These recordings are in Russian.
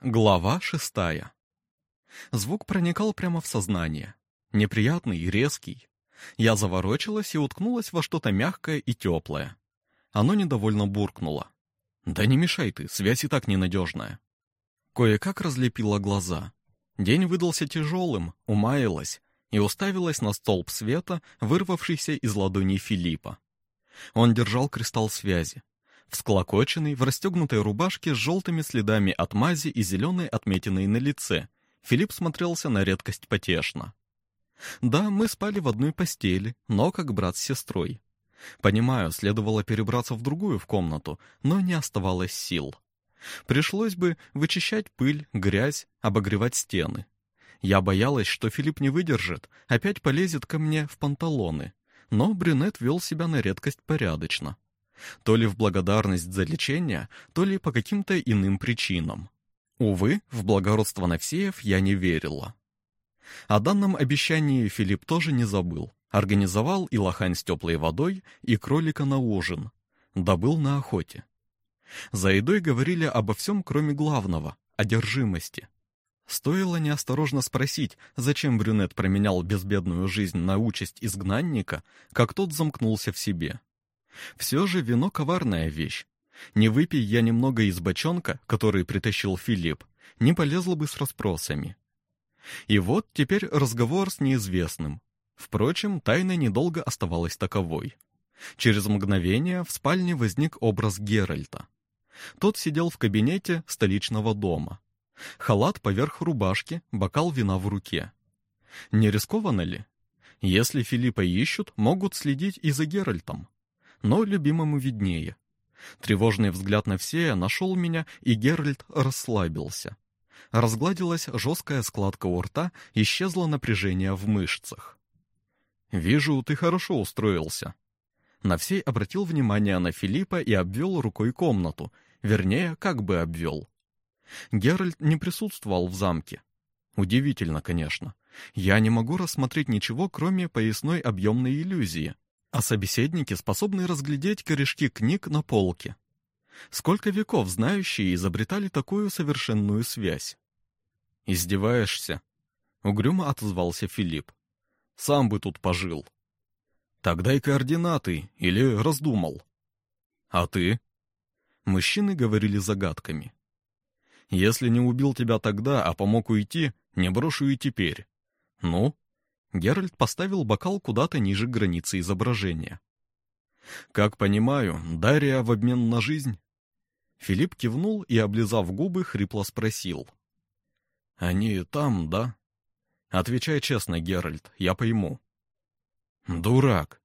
Глава шестая. Звук проникал прямо в сознание. Неприятный и резкий. Я заворочилась и уткнулась во что-то мягкое и теплое. Оно недовольно буркнуло. «Да не мешай ты, связь и так ненадежная». Кое-как разлепила глаза. День выдался тяжелым, умаялась и уставилась на столб света, вырвавшийся из ладоней Филиппа. Он держал кристалл связи. Всклокоченный, в расстегнутой рубашке с желтыми следами от мази и зеленой отметиной на лице, Филипп смотрелся на редкость потешно. Да, мы спали в одной постели, но как брат с сестрой. Понимаю, следовало перебраться в другую в комнату, но не оставалось сил. Пришлось бы вычищать пыль, грязь, обогревать стены. Я боялась, что Филипп не выдержит, опять полезет ко мне в панталоны. Но брюнет вел себя на редкость порядочно. То ли в благодарность за лечение, то ли по каким-то иным причинам. Увы, в благородство Навсеев я не верила. О данном обещании Филипп тоже не забыл. Организовал и лохань с теплой водой, и кролика на ужин. Добыл на охоте. За едой говорили обо всем, кроме главного — одержимости. Стоило неосторожно спросить, зачем брюнет променял безбедную жизнь на участь изгнанника, как тот замкнулся в себе. Все же вино коварная вещь. Не выпей я немного из бочонка, который притащил Филипп, не полезла бы с расспросами. И вот теперь разговор с неизвестным. Впрочем, тайна недолго оставалась таковой. Через мгновение в спальне возник образ Геральта. Тот сидел в кабинете столичного дома. Халат поверх рубашки, бокал вина в руке. Не рискованно ли? Если Филиппа ищут, могут следить и за Геральтом но любимому виднее. Тревожный взгляд на Всея нашел меня, и Геральт расслабился. Разгладилась жесткая складка у рта, исчезло напряжение в мышцах. «Вижу, ты хорошо устроился». Навсей обратил внимание на Филиппа и обвел рукой комнату, вернее, как бы обвел. Геральт не присутствовал в замке. Удивительно, конечно. Я не могу рассмотреть ничего, кроме поясной объемной иллюзии — а собеседники способны разглядеть корешки книг на полке. Сколько веков знающие изобретали такую совершенную связь? «Издеваешься?» — угрюмо отозвался Филипп. «Сам бы тут пожил». «Тогда и координаты, или раздумал». «А ты?» Мужчины говорили загадками. «Если не убил тебя тогда, а помог уйти, не брошу и теперь. Ну, Геральт поставил бокал куда-то ниже границы изображения. «Как понимаю, Дарья в обмен на жизнь?» Филипп кивнул и, облизав губы, хрипло спросил. «Они там, да?» «Отвечай честно, Геральт, я пойму». «Дурак!»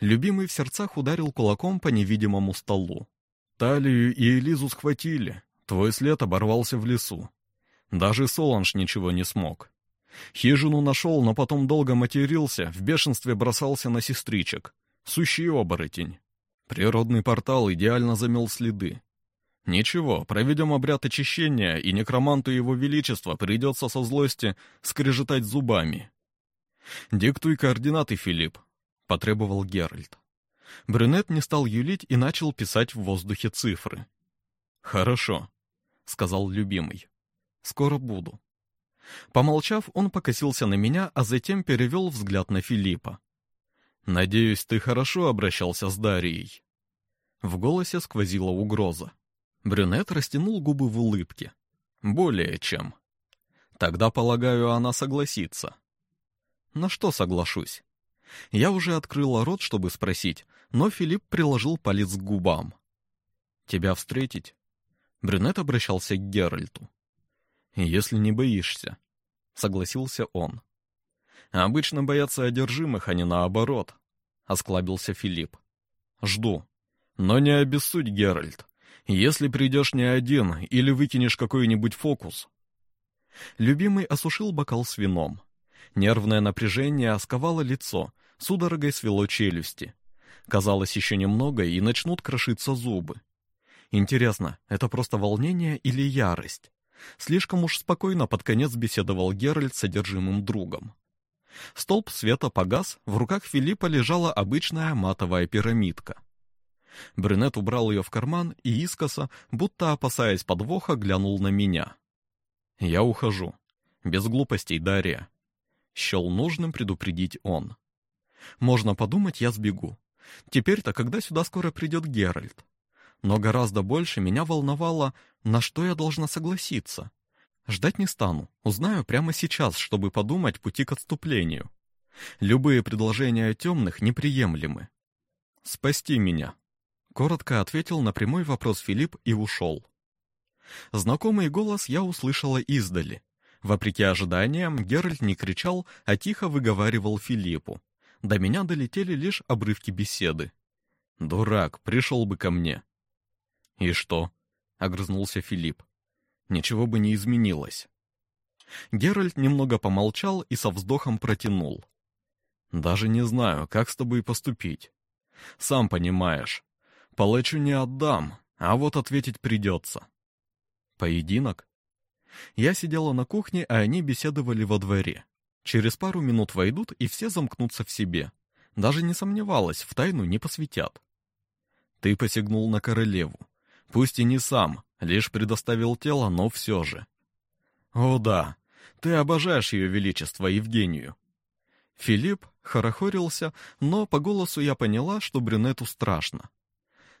Любимый в сердцах ударил кулаком по невидимому столу. «Талию и Элизу схватили. Твой след оборвался в лесу. Даже Соланж ничего не смог. Хижину нашел, но потом долго матерился, в бешенстве бросался на сестричек. Сущий оборотень. Природный портал идеально замел следы. Ничего, проведем обряд очищения, и некроманту его величества придется со злости скрежетать зубами. «Диктуй координаты, Филипп», — потребовал Геральт. Брюнет не стал юлить и начал писать в воздухе цифры. «Хорошо», — сказал любимый. «Скоро буду». Помолчав, он покосился на меня, а затем перевел взгляд на Филиппа. «Надеюсь, ты хорошо обращался с Дарией?» В голосе сквозила угроза. Брюнет растянул губы в улыбке. «Более чем. Тогда, полагаю, она согласится». «На что соглашусь?» Я уже открыла рот, чтобы спросить, но Филипп приложил палец к губам. «Тебя встретить?» Брюнет обращался к Геральту если не боишься», — согласился он. «Обычно боятся одержимых, а не наоборот», — осклабился Филипп. «Жду. Но не обессудь, Геральт. Если придешь не один или выкинешь какой-нибудь фокус». Любимый осушил бокал с вином. Нервное напряжение осковало лицо, судорогой свело челюсти. Казалось, еще немного, и начнут крошиться зубы. Интересно, это просто волнение или ярость? Слишком уж спокойно под конец беседовал Геральт с содержимым другом. Столб света погас, в руках Филиппа лежала обычная матовая пирамидка. Брюнет убрал ее в карман и искоса, будто опасаясь подвоха, глянул на меня. Я ухожу. Без глупостей, Дарья. Счел нужным предупредить он. Можно подумать, я сбегу. Теперь-то, когда сюда скоро придет Геральт. Но гораздо больше меня волновало, на что я должна согласиться. Ждать не стану, узнаю прямо сейчас, чтобы подумать пути к отступлению. Любые предложения темных неприемлемы. «Спасти меня», — коротко ответил на прямой вопрос Филипп и ушел. Знакомый голос я услышала издали. Вопреки ожиданиям, Геральт не кричал, а тихо выговаривал Филиппу. До меня долетели лишь обрывки беседы. «Дурак, пришел бы ко мне». «И что?» — огрызнулся Филипп. «Ничего бы не изменилось». Геральт немного помолчал и со вздохом протянул. «Даже не знаю, как с тобой поступить. Сам понимаешь, палачу не отдам, а вот ответить придется». «Поединок?» Я сидела на кухне, а они беседовали во дворе. Через пару минут войдут, и все замкнутся в себе. Даже не сомневалась, в тайну не посвятят. Ты посягнул на королеву. Пусть и не сам, лишь предоставил тело, но все же. О да, ты обожаешь ее величество Евгению. Филипп хорохорился, но по голосу я поняла, что брюнету страшно.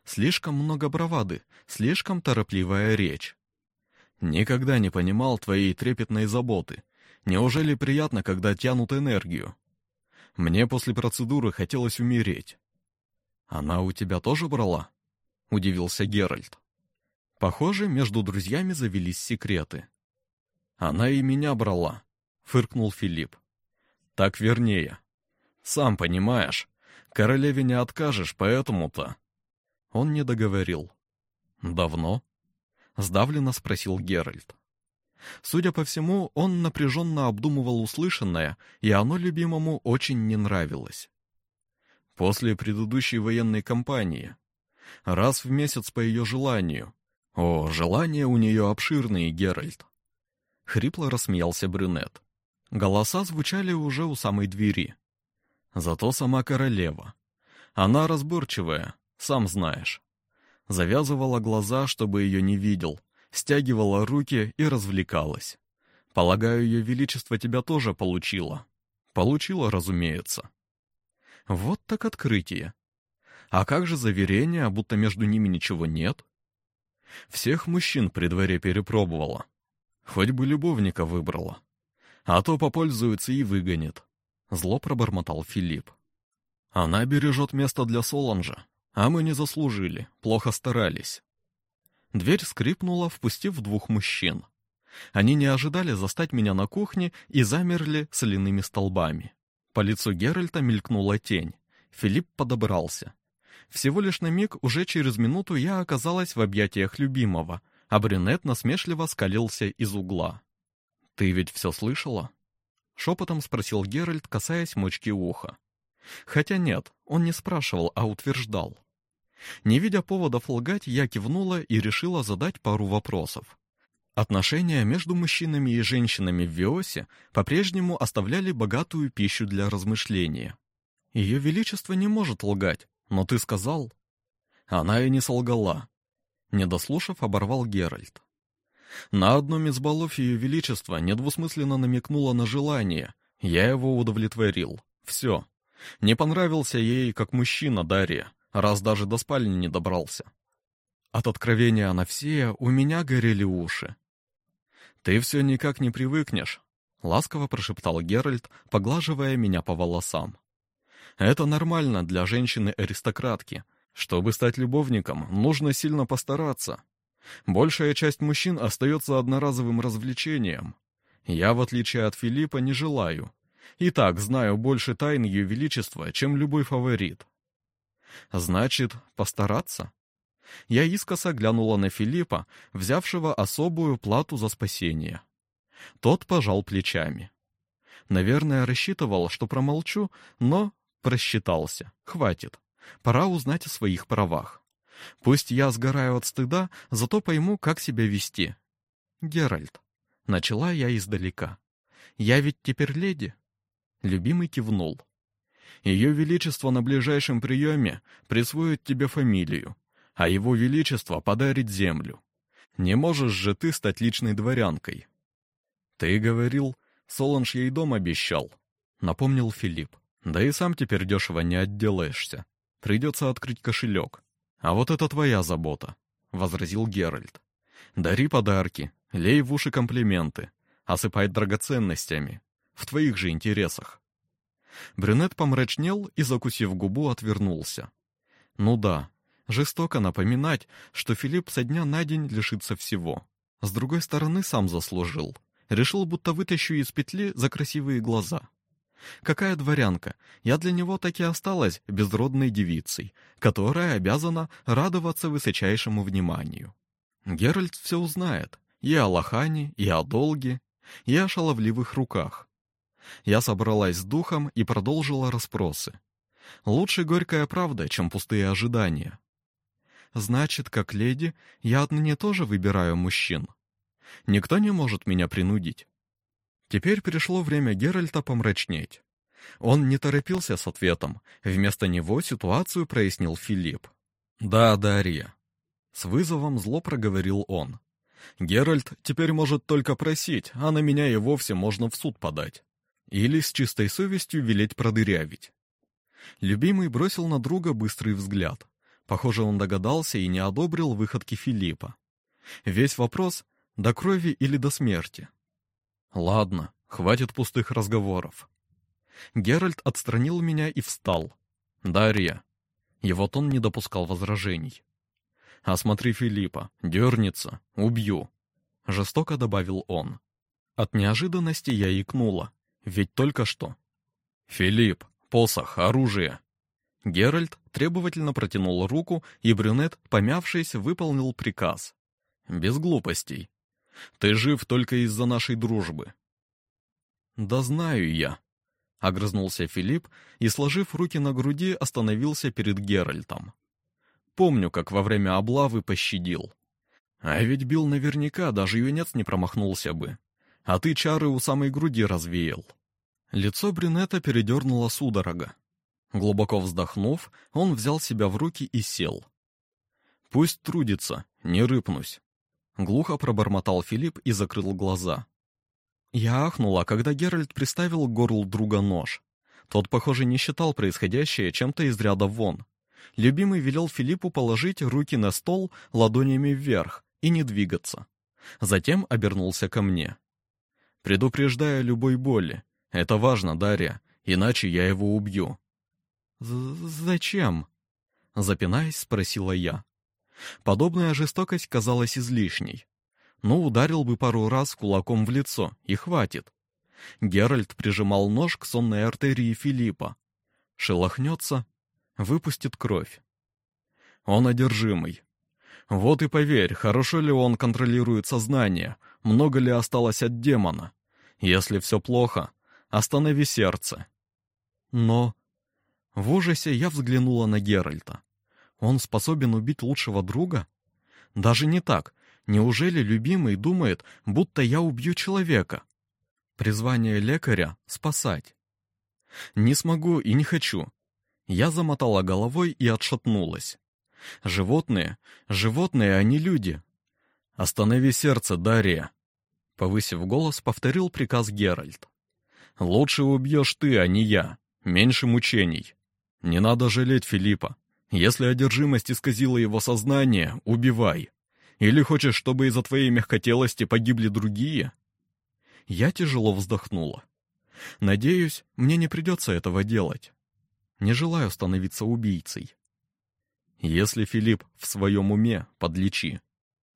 Слишком много бравады, слишком торопливая речь. Никогда не понимал твоей трепетной заботы. Неужели приятно, когда тянут энергию? Мне после процедуры хотелось умереть. Она у тебя тоже брала? Удивился Геральт. Похоже, между друзьями завелись секреты. Она и меня брала, фыркнул Филипп. Так вернее. Сам понимаешь, королеве не откажешь, поэтому-то. Он не договорил. Давно? Сдавленно спросил Геральт. Судя по всему, он напряженно обдумывал услышанное, и оно любимому очень не нравилось. После предыдущей военной кампании. Раз в месяц по ее желанию. О, желания у нее обширные, Геральт. Хрипло рассмеялся брюнет. Голоса звучали уже у самой двери. Зато сама королева. Она разборчивая, сам знаешь завязывала глаза, чтобы ее не видел, стягивала руки и развлекалась. Полагаю, ее величество тебя тоже получило. Получила, разумеется. Вот так открытие. А как же заверение, будто между ними ничего нет? Всех мужчин при дворе перепробовала. Хоть бы любовника выбрала. А то попользуется и выгонит. Зло пробормотал Филипп. Она бережет место для Соланжа, а мы не заслужили, плохо старались. Дверь скрипнула, впустив двух мужчин. Они не ожидали застать меня на кухне и замерли соляными столбами. По лицу Геральта мелькнула тень. Филипп подобрался. Всего лишь на миг, уже через минуту я оказалась в объятиях любимого, а брюнет насмешливо скалился из угла. «Ты ведь все слышала?» Шепотом спросил Геральт, касаясь мочки уха. Хотя нет, он не спрашивал, а утверждал. Не видя поводов лгать, я кивнула и решила задать пару вопросов. Отношения между мужчинами и женщинами в Виосе по-прежнему оставляли богатую пищу для размышления. Ее величество не может лгать, но ты сказал. Она и не солгала. Не дослушав, оборвал Геральт. На одном из балов ее величества недвусмысленно намекнула на желание. Я его удовлетворил. Все. Не понравился ей как мужчина Дарья раз даже до спальни не добрался. От откровения Анавсея у меня горели уши. «Ты все никак не привыкнешь», — ласково прошептал Геральт, поглаживая меня по волосам. «Это нормально для женщины-аристократки. Чтобы стать любовником, нужно сильно постараться. Большая часть мужчин остается одноразовым развлечением. Я, в отличие от Филиппа, не желаю. И так знаю больше тайн Ее Величества, чем любой фаворит. Значит, постараться? Я искоса глянула на Филиппа, взявшего особую плату за спасение. Тот пожал плечами. Наверное, рассчитывал, что промолчу, но просчитался. Хватит. Пора узнать о своих правах. Пусть я сгораю от стыда, зато пойму, как себя вести. Геральт. Начала я издалека. Я ведь теперь леди. Любимый кивнул. Ее Величество на ближайшем приеме присвоит тебе фамилию, а Его Величество подарит землю. Не можешь же ты стать личной дворянкой. «Ты говорил, Соланж ей дом обещал», — напомнил Филипп. «Да и сам теперь дешево не отделаешься. Придется открыть кошелек. А вот это твоя забота», — возразил Геральт. «Дари подарки, лей в уши комплименты, осыпай драгоценностями. В твоих же интересах». Брюнет помрачнел и, закусив губу, отвернулся. «Ну да, жестоко напоминать, что Филипп со дня на день лишится всего. С другой стороны, сам заслужил. Решил, будто вытащу из петли за красивые глаза. Какая дворянка? Я для него так и осталась безродной девицей, которая обязана радоваться высочайшему вниманию. Геральт все узнает. И о Лохане, и о долге, и о шаловливых руках. Я собралась с духом и продолжила расспросы. Лучше горькая правда, чем пустые ожидания. Значит, как леди, я отныне тоже выбираю мужчин. Никто не может меня принудить. Теперь пришло время Геральта помрачнеть. Он не торопился с ответом. Вместо него ситуацию прояснил Филипп. «Да, Дарья». С вызовом зло проговорил он. «Геральт теперь может только просить, а на меня и вовсе можно в суд подать. Или с чистой совестью велеть продырявить». Любимый бросил на друга быстрый взгляд. Похоже, он догадался и не одобрил выходки Филиппа. Весь вопрос — до крови или до смерти. Ладно, хватит пустых разговоров. Геральт отстранил меня и встал. Дарья. Его тон не допускал возражений. «Осмотри Филиппа, дернется, убью», — жестоко добавил он. От неожиданности я икнула, ведь только что. «Филипп, посох, оружие!» Геральт требовательно протянул руку, и брюнет, помявшись, выполнил приказ. «Без глупостей. Ты жив только из-за нашей дружбы». «Да знаю я», — огрызнулся Филипп и, сложив руки на груди, остановился перед Геральтом. «Помню, как во время облавы пощадил. А ведь бил наверняка, даже юнец не промахнулся бы. А ты чары у самой груди развеял». Лицо брюнета передернуло судорога. Глубоко вздохнув, он взял себя в руки и сел. «Пусть трудится, не рыпнусь», — глухо пробормотал Филипп и закрыл глаза. Я ахнула, когда Геральт приставил к горлу друга нож. Тот, похоже, не считал происходящее чем-то из ряда вон. Любимый велел Филиппу положить руки на стол ладонями вверх и не двигаться. Затем обернулся ко мне. «Предупреждая любой боли. Это важно, Дарья, иначе я его убью. «Зачем?» — запинаясь, спросила я. Подобная жестокость казалась излишней. Ну, ударил бы пару раз кулаком в лицо, и хватит. Геральт прижимал нож к сонной артерии Филиппа. Шелохнется, выпустит кровь. Он одержимый. Вот и поверь, хорошо ли он контролирует сознание, много ли осталось от демона. Если все плохо, останови сердце. Но в ужасе я взглянула на Геральта. Он способен убить лучшего друга? Даже не так. Неужели любимый думает, будто я убью человека? Призвание лекаря — спасать. Не смогу и не хочу. Я замотала головой и отшатнулась. Животные, животные, а не люди. Останови сердце, Дарья. Повысив голос, повторил приказ Геральт. Лучше убьешь ты, а не я. Меньше мучений. Не надо жалеть Филиппа. Если одержимость исказила его сознание, убивай. Или хочешь, чтобы из-за твоей мягкотелости погибли другие? Я тяжело вздохнула. Надеюсь, мне не придется этого делать. Не желаю становиться убийцей. Если Филипп в своем уме, подлечи.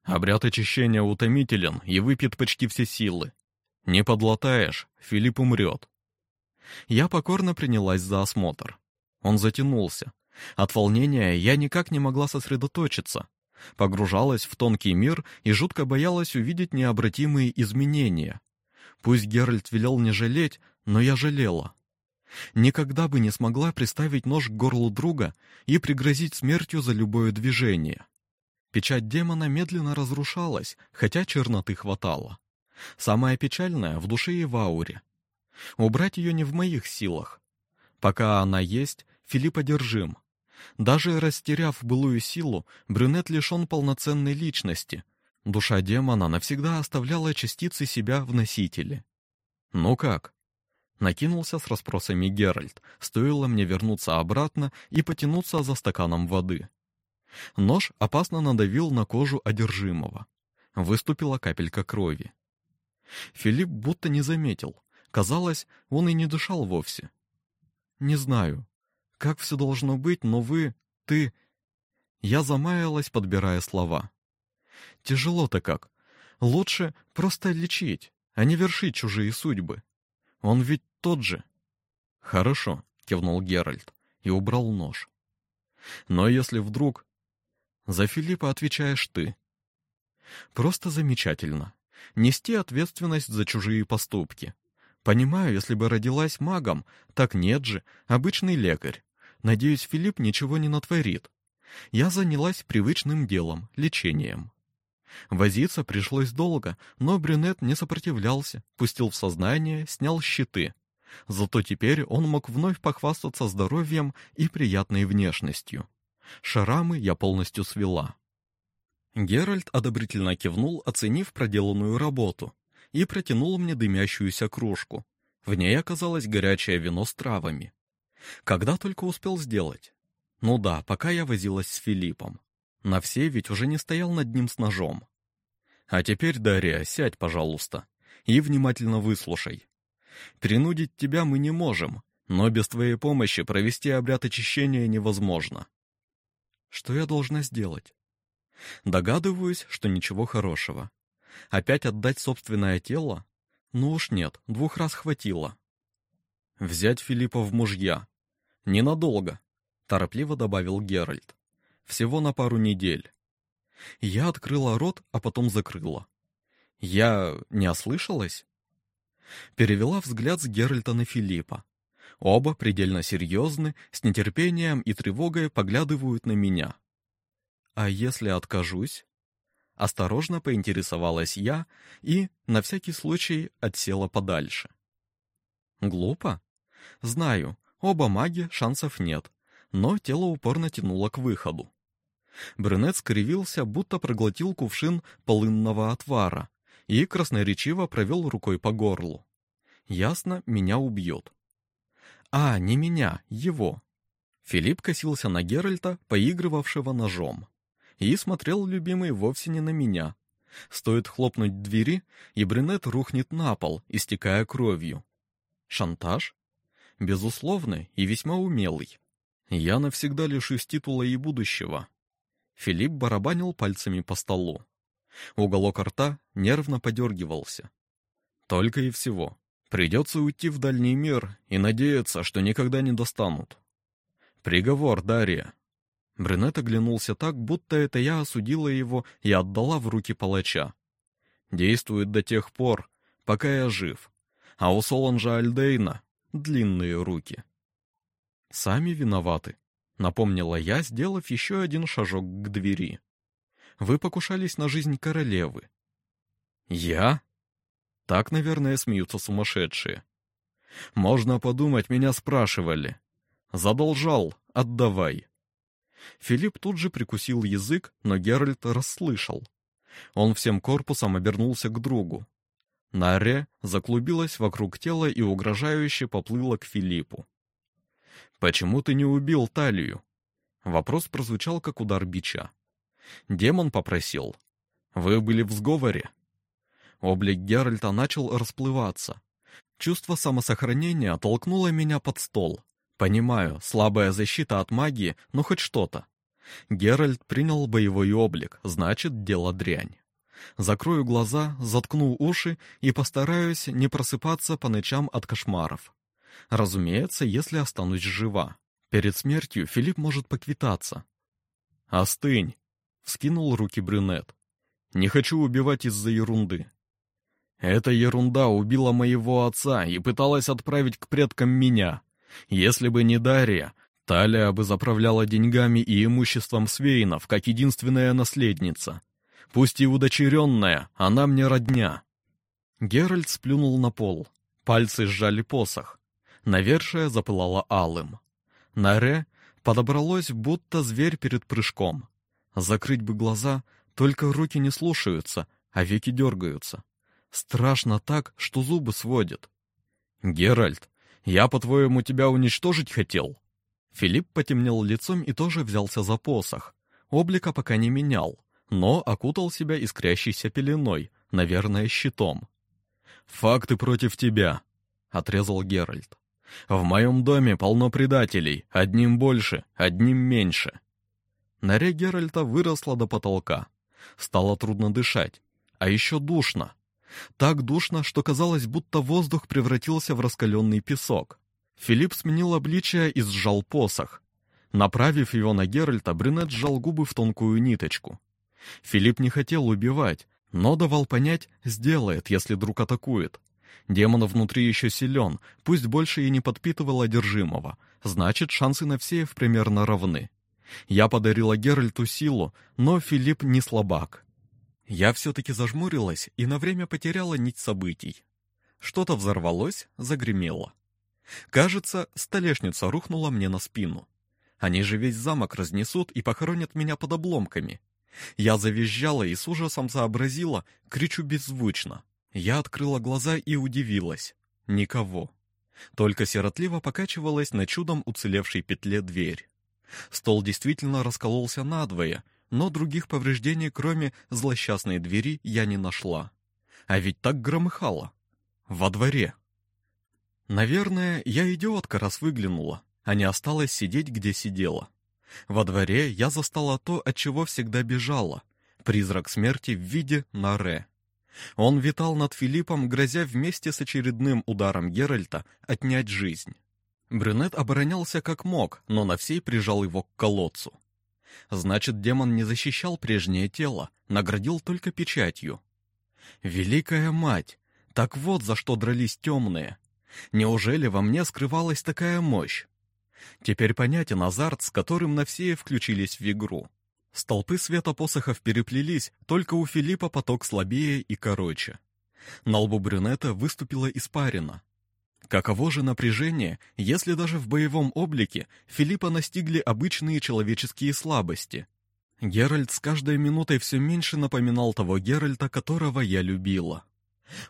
Обряд очищения утомителен и выпьет почти все силы. Не подлатаешь, Филипп умрет. Я покорно принялась за осмотр. Он затянулся. От волнения я никак не могла сосредоточиться. Погружалась в тонкий мир и жутко боялась увидеть необратимые изменения. Пусть Геральт велел не жалеть, но я жалела. Никогда бы не смогла приставить нож к горлу друга и пригрозить смертью за любое движение. Печать демона медленно разрушалась, хотя черноты хватало. Самое печальное в душе и в ауре. Убрать ее не в моих силах. Пока она есть, Филипп одержим. Даже растеряв былую силу, брюнет лишен полноценной личности. Душа демона навсегда оставляла частицы себя в носителе. «Ну как?» Накинулся с расспросами Геральт, стоило мне вернуться обратно и потянуться за стаканом воды. Нож опасно надавил на кожу одержимого. Выступила капелька крови. Филипп будто не заметил. Казалось, он и не дышал вовсе. «Не знаю, как все должно быть, но вы, ты...» Я замаялась, подбирая слова. «Тяжело-то как. Лучше просто лечить, а не вершить чужие судьбы. Он ведь тот же». «Хорошо», — кивнул Геральт и убрал нож. «Но если вдруг...» «За Филиппа отвечаешь ты». «Просто замечательно. Нести ответственность за чужие поступки. Понимаю, если бы родилась магом, так нет же, обычный лекарь. Надеюсь, Филипп ничего не натворит. Я занялась привычным делом — лечением. Возиться пришлось долго, но брюнет не сопротивлялся, пустил в сознание, снял щиты. Зато теперь он мог вновь похвастаться здоровьем и приятной внешностью. Шарамы я полностью свела. Геральт одобрительно кивнул, оценив проделанную работу, и протянул мне дымящуюся кружку. В ней оказалось горячее вино с травами. Когда только успел сделать? Ну да, пока я возилась с Филиппом. На все ведь уже не стоял над ним с ножом. А теперь, Дарья, сядь, пожалуйста, и внимательно выслушай. Принудить тебя мы не можем, но без твоей помощи провести обряд очищения невозможно. Что я должна сделать? Догадываюсь, что ничего хорошего. Опять отдать собственное тело? Ну уж нет, двух раз хватило. Взять Филиппа в мужья. Ненадолго, торопливо добавил Геральт. Всего на пару недель. Я открыла рот, а потом закрыла. Я не ослышалась? Перевела взгляд с Геральта на Филиппа. Оба предельно серьезны, с нетерпением и тревогой поглядывают на меня. А если откажусь? Осторожно поинтересовалась я и, на всякий случай, отсела подальше. Глупо? Знаю, оба маги, шансов нет, но тело упорно тянуло к выходу. Брюнет скривился, будто проглотил кувшин полынного отвара и красноречиво провел рукой по горлу. Ясно, меня убьет. А, не меня, его. Филипп косился на Геральта, поигрывавшего ножом и смотрел любимый вовсе не на меня. Стоит хлопнуть двери, и брюнет рухнет на пол, истекая кровью. Шантаж? Безусловно, и весьма умелый. Я навсегда лишусь титула и будущего. Филипп барабанил пальцами по столу. Уголок рта нервно подергивался. Только и всего. Придется уйти в дальний мир и надеяться, что никогда не достанут. Приговор, Дарья. Брюнет оглянулся так, будто это я осудила его и отдала в руки палача. Действует до тех пор, пока я жив. А у Соланжа Альдейна длинные руки. Сами виноваты, напомнила я, сделав еще один шажок к двери. Вы покушались на жизнь королевы. Я? Так, наверное, смеются сумасшедшие. Можно подумать, меня спрашивали. Задолжал, отдавай. Филипп тут же прикусил язык, но Геральт расслышал. Он всем корпусом обернулся к другу. Наре заклубилась вокруг тела и угрожающе поплыла к Филиппу. «Почему ты не убил Талию?» Вопрос прозвучал, как удар бича. Демон попросил. «Вы были в сговоре?» Облик Геральта начал расплываться. Чувство самосохранения толкнуло меня под стол. Понимаю, слабая защита от магии, но хоть что-то. Геральт принял боевой облик, значит, дело дрянь. Закрою глаза, заткну уши и постараюсь не просыпаться по ночам от кошмаров. Разумеется, если останусь жива. Перед смертью Филипп может поквитаться. «Остынь!» — вскинул руки брюнет. «Не хочу убивать из-за ерунды». «Эта ерунда убила моего отца и пыталась отправить к предкам меня. Если бы не Дарья, Талия бы заправляла деньгами и имуществом Свейнов, как единственная наследница. Пусть и удочеренная, она мне родня. Геральт сплюнул на пол. Пальцы сжали посох. Навершие запылало алым. Наре подобралось, будто зверь перед прыжком. Закрыть бы глаза, Только руки не слушаются, а веки дергаются. Страшно так, что зубы сводят. «Геральт, я, по-твоему, тебя уничтожить хотел?» Филипп потемнел лицом и тоже взялся за посох. Облика пока не менял, но окутал себя искрящейся пеленой, наверное, щитом. «Факты против тебя», — отрезал Геральт. «В моем доме полно предателей, одним больше, одним меньше». Норя Геральта выросла до потолка. Стало трудно дышать, а еще душно. Так душно, что казалось, будто воздух превратился в раскаленный песок. Филипп сменил обличие и сжал посох. Направив его на Геральта, брюнет сжал губы в тонкую ниточку. Филипп не хотел убивать, но давал понять, сделает, если друг атакует. Демон внутри еще силен, пусть больше и не подпитывал одержимого, значит, шансы на всеев примерно равны. Я подарила Геральту силу, но Филипп не слабак. Я все-таки зажмурилась и на время потеряла нить событий. Что-то взорвалось, загремело. Кажется, столешница рухнула мне на спину. Они же весь замок разнесут и похоронят меня под обломками. Я завизжала и с ужасом сообразила, кричу беззвучно. Я открыла глаза и удивилась. Никого. Только сиротливо покачивалась на чудом уцелевшей петле дверь. Стол действительно раскололся надвое, но других повреждений, кроме злосчастной двери, я не нашла. А ведь так громыхало. Во дворе. Наверное, я идиотка, раз выглянула, а не осталась сидеть, где сидела. Во дворе я застала то, от чего всегда бежала. Призрак смерти в виде Наре. Он витал над Филиппом, грозя вместе с очередным ударом Геральта отнять жизнь. Брюнет оборонялся как мог, но на всей прижал его к колодцу. Значит, демон не защищал прежнее тело, наградил только печатью. Великая мать! Так вот за что дрались темные. Неужели во мне скрывалась такая мощь? Теперь понятен азарт, с которым на все включились в игру. Столпы света посохов переплелись, только у Филиппа поток слабее и короче. На лбу брюнета выступила испарина. Каково же напряжение, если даже в боевом облике Филиппа настигли обычные человеческие слабости? Геральт с каждой минутой все меньше напоминал того Геральта, которого я любила.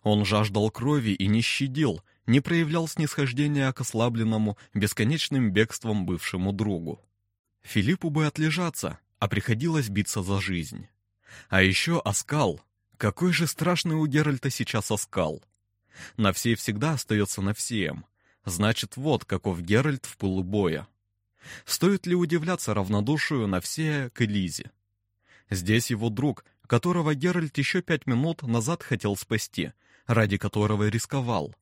Он жаждал крови и не щадил, не проявлял снисхождения к ослабленному, бесконечным бегством бывшему другу. Филиппу бы отлежаться, а приходилось биться за жизнь. А еще оскал. Какой же страшный у Геральта сейчас оскал. На всей всегда остается на всем. Значит, вот каков Геральт в пылу боя. Стоит ли удивляться равнодушию на все к Элизе? Здесь его друг, которого Геральт еще пять минут назад хотел спасти, ради которого рисковал.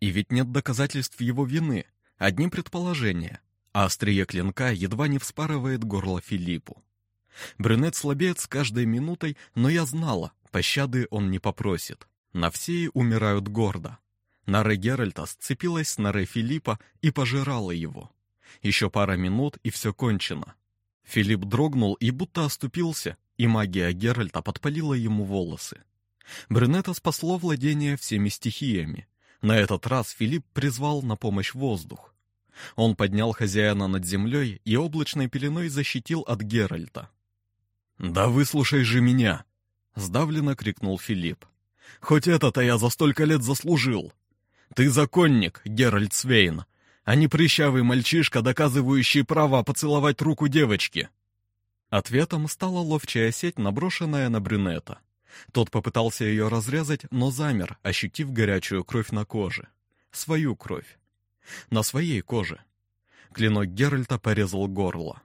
И ведь нет доказательств его вины, одни предположения, а острие клинка едва не вспарывает горло Филиппу. Брюнет слабеет с каждой минутой, но я знала, пощады он не попросит. На все умирают гордо. Нара Геральта сцепилась с Нарой Филиппа и пожирала его. Еще пара минут, и все кончено. Филипп дрогнул и будто оступился, и магия Геральта подпалила ему волосы. Брюнета спасло владение всеми стихиями. На этот раз Филипп призвал на помощь воздух. Он поднял хозяина над землей и облачной пеленой защитил от Геральта. «Да выслушай же меня!» — сдавленно крикнул Филипп. «Хоть это-то я за столько лет заслужил! Ты законник, Геральт Свейн, а не прыщавый мальчишка, доказывающий право поцеловать руку девочки!» Ответом стала ловчая сеть, наброшенная на брюнета. Тот попытался ее разрезать, но замер, ощутив горячую кровь на коже. Свою кровь. На своей коже. Клинок Геральта порезал горло.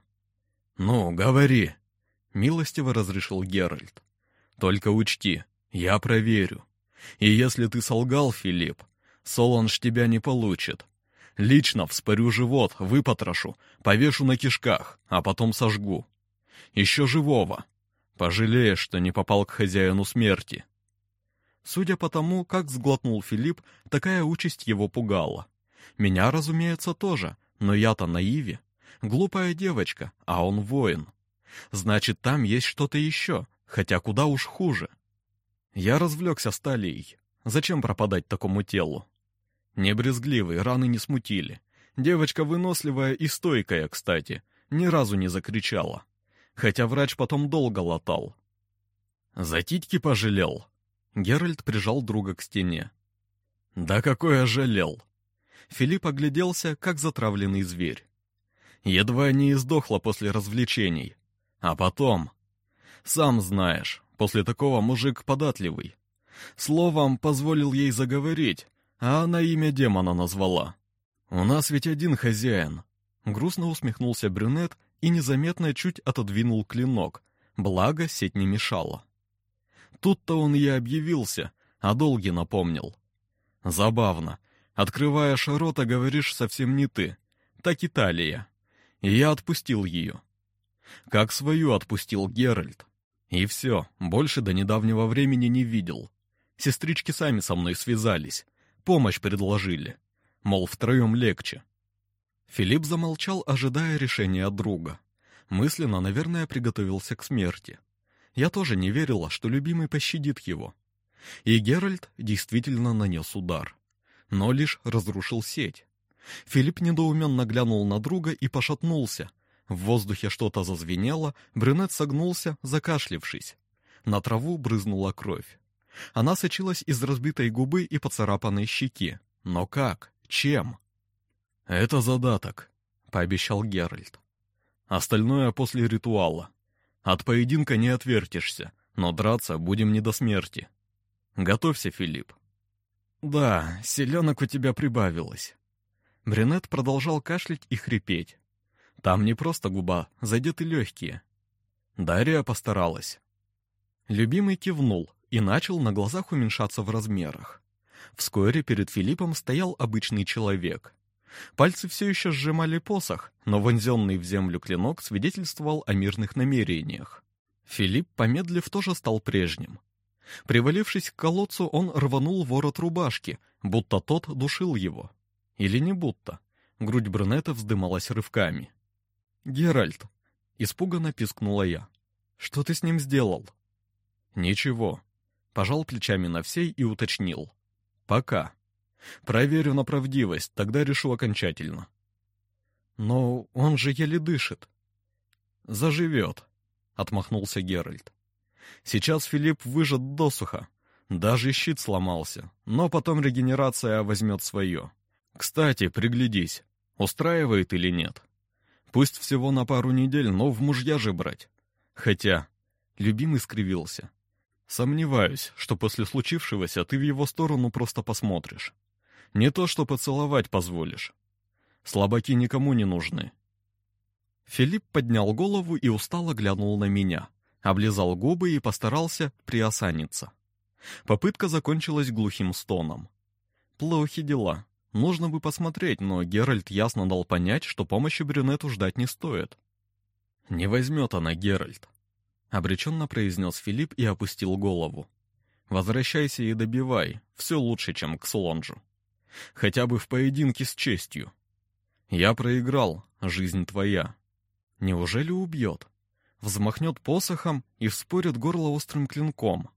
«Ну, говори!» — милостиво разрешил Геральт. «Только учти, я проверю. И если ты солгал, Филипп, Соланж тебя не получит. Лично вспорю живот, выпотрошу, повешу на кишках, а потом сожгу. Еще живого. Пожалеешь, что не попал к хозяину смерти. Судя по тому, как сглотнул Филипп, такая участь его пугала. Меня, разумеется, тоже, но я-то наиве. Глупая девочка, а он воин. Значит, там есть что-то еще, хотя куда уж хуже. Я развлекся сталией. Зачем пропадать такому телу? Не брезгливый, раны не смутили. Девочка выносливая и стойкая, кстати, ни разу не закричала хотя врач потом долго латал. За титьки пожалел. Геральт прижал друга к стене. Да какой я жалел. Филипп огляделся, как затравленный зверь. Едва не издохла после развлечений. А потом... Сам знаешь, после такого мужик податливый. Словом, позволил ей заговорить, а она имя демона назвала. «У нас ведь один хозяин». Грустно усмехнулся брюнет и незаметно чуть отодвинул клинок, благо сеть не мешала. Тут-то он и объявился, а долги напомнил. Забавно. Открываешь рот, а говоришь совсем не ты. Так Италия. И я отпустил ее. Как свою отпустил Геральт. И все, больше до недавнего времени не видел. Сестрички сами со мной связались, помощь предложили. Мол, втроем легче. Филипп замолчал, ожидая решения друга. Мысленно, наверное, приготовился к смерти. Я тоже не верила, что любимый пощадит его. И Геральт действительно нанес удар. Но лишь разрушил сеть. Филипп недоуменно глянул на друга и пошатнулся. В воздухе что-то зазвенело, брюнет согнулся, закашлившись. На траву брызнула кровь. Она сочилась из разбитой губы и поцарапанной щеки. Но как? Чем? «Это задаток», — пообещал Геральт. «Остальное после ритуала. От поединка не отвертишься, но драться будем не до смерти. Готовься, Филипп». «Да, селенок у тебя прибавилось». Брюнет продолжал кашлять и хрипеть. Там не просто губа, задеты легкие. Дарья постаралась. Любимый кивнул и начал на глазах уменьшаться в размерах. Вскоре перед Филиппом стоял обычный человек. Пальцы все еще сжимали посох, но вонзенный в землю клинок свидетельствовал о мирных намерениях. Филипп, помедлив, тоже стал прежним. Привалившись к колодцу, он рванул ворот рубашки, будто тот душил его. Или не будто. Грудь брюнета вздымалась рывками. «Геральт!» — испуганно пискнула я. «Что ты с ним сделал?» «Ничего». Пожал плечами на всей и уточнил. «Пока. Проверю на правдивость, тогда решу окончательно». «Но он же еле дышит». «Заживет», — отмахнулся Геральт. «Сейчас Филипп выжат досуха. Даже щит сломался, но потом регенерация возьмет свое. Кстати, приглядись, устраивает или нет. Пусть всего на пару недель, но в мужья же брать. Хотя, любимый скривился. Сомневаюсь, что после случившегося ты в его сторону просто посмотришь. Не то, что поцеловать позволишь. Слабаки никому не нужны. Филипп поднял голову и устало глянул на меня, облизал губы и постарался приосаниться. Попытка закончилась глухим стоном. Плохи дела. Нужно бы посмотреть, но Геральт ясно дал понять, что помощи брюнету ждать не стоит. «Не возьмет она, Геральт», — обреченно произнес Филипп и опустил голову. «Возвращайся и добивай, все лучше, чем к Слонжу. Хотя бы в поединке с честью. Я проиграл, жизнь твоя. Неужели убьет? Взмахнет посохом и вспорит горло острым клинком.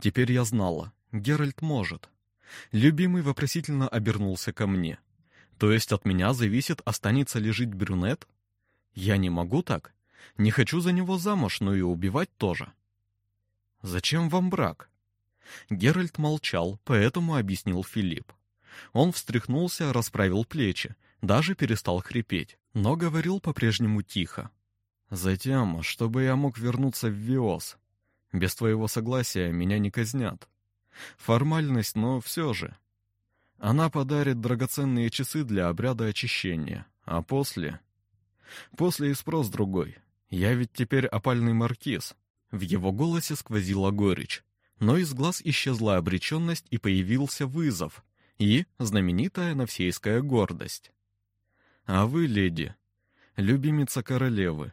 Теперь я знала, Геральт может. Любимый вопросительно обернулся ко мне. То есть от меня зависит, останется ли жить брюнет? Я не могу так. Не хочу за него замуж, но и убивать тоже. Зачем вам брак? Геральт молчал, поэтому объяснил Филипп. Он встряхнулся, расправил плечи, даже перестал хрипеть, но говорил по-прежнему тихо. «Затем, чтобы я мог вернуться в Виос. Без твоего согласия меня не казнят. Формальность, но все же. Она подарит драгоценные часы для обряда очищения, а после... После и спрос другой. Я ведь теперь опальный маркиз. В его голосе сквозила горечь, но из глаз исчезла обреченность и появился вызов, и знаменитая навсейская гордость. А вы, леди, любимица королевы,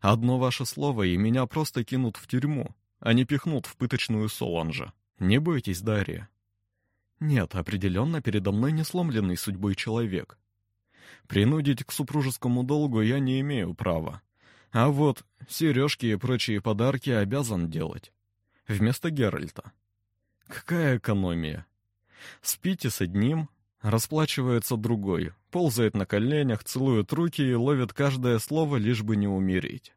одно ваше слово, и меня просто кинут в тюрьму, а не пихнут в пыточную Соланжа. Не бойтесь, Дарья. Нет, определенно передо мной не сломленный судьбой человек. Принудить к супружескому долгу я не имею права. А вот сережки и прочие подарки обязан делать. Вместо Геральта. Какая экономия? Спите с одним, расплачивается другой, ползает на коленях, целует руки и ловит каждое слово, лишь бы не умереть.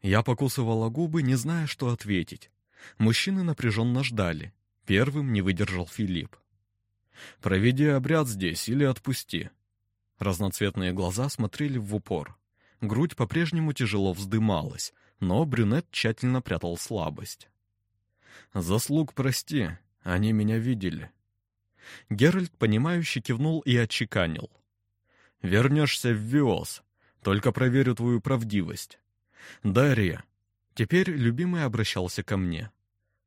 Я покусывала губы, не зная, что ответить. Мужчины напряженно ждали. Первым не выдержал Филипп. «Проведи обряд здесь или отпусти». Разноцветные глаза смотрели в упор. Грудь по-прежнему тяжело вздымалась, но брюнет тщательно прятал слабость. «Заслуг прости, они меня видели». Геральт, понимающе кивнул и отчеканил. «Вернешься в Виос, только проверю твою правдивость. Дарья». Теперь любимый обращался ко мне.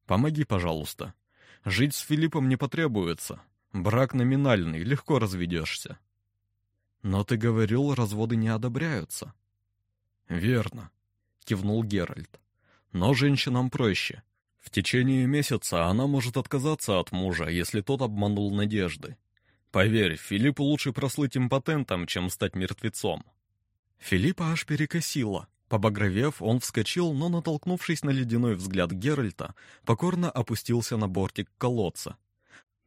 «Помоги, пожалуйста. Жить с Филиппом не потребуется. Брак номинальный, легко разведешься». «Но ты говорил, разводы не одобряются». «Верно», — кивнул Геральт. «Но женщинам проще. В течение месяца она может отказаться от мужа, если тот обманул надежды. Поверь, Филиппу лучше прослыть импотентом, чем стать мертвецом». Филиппа аж перекосило. Побагровев, он вскочил, но, натолкнувшись на ледяной взгляд Геральта, покорно опустился на бортик колодца.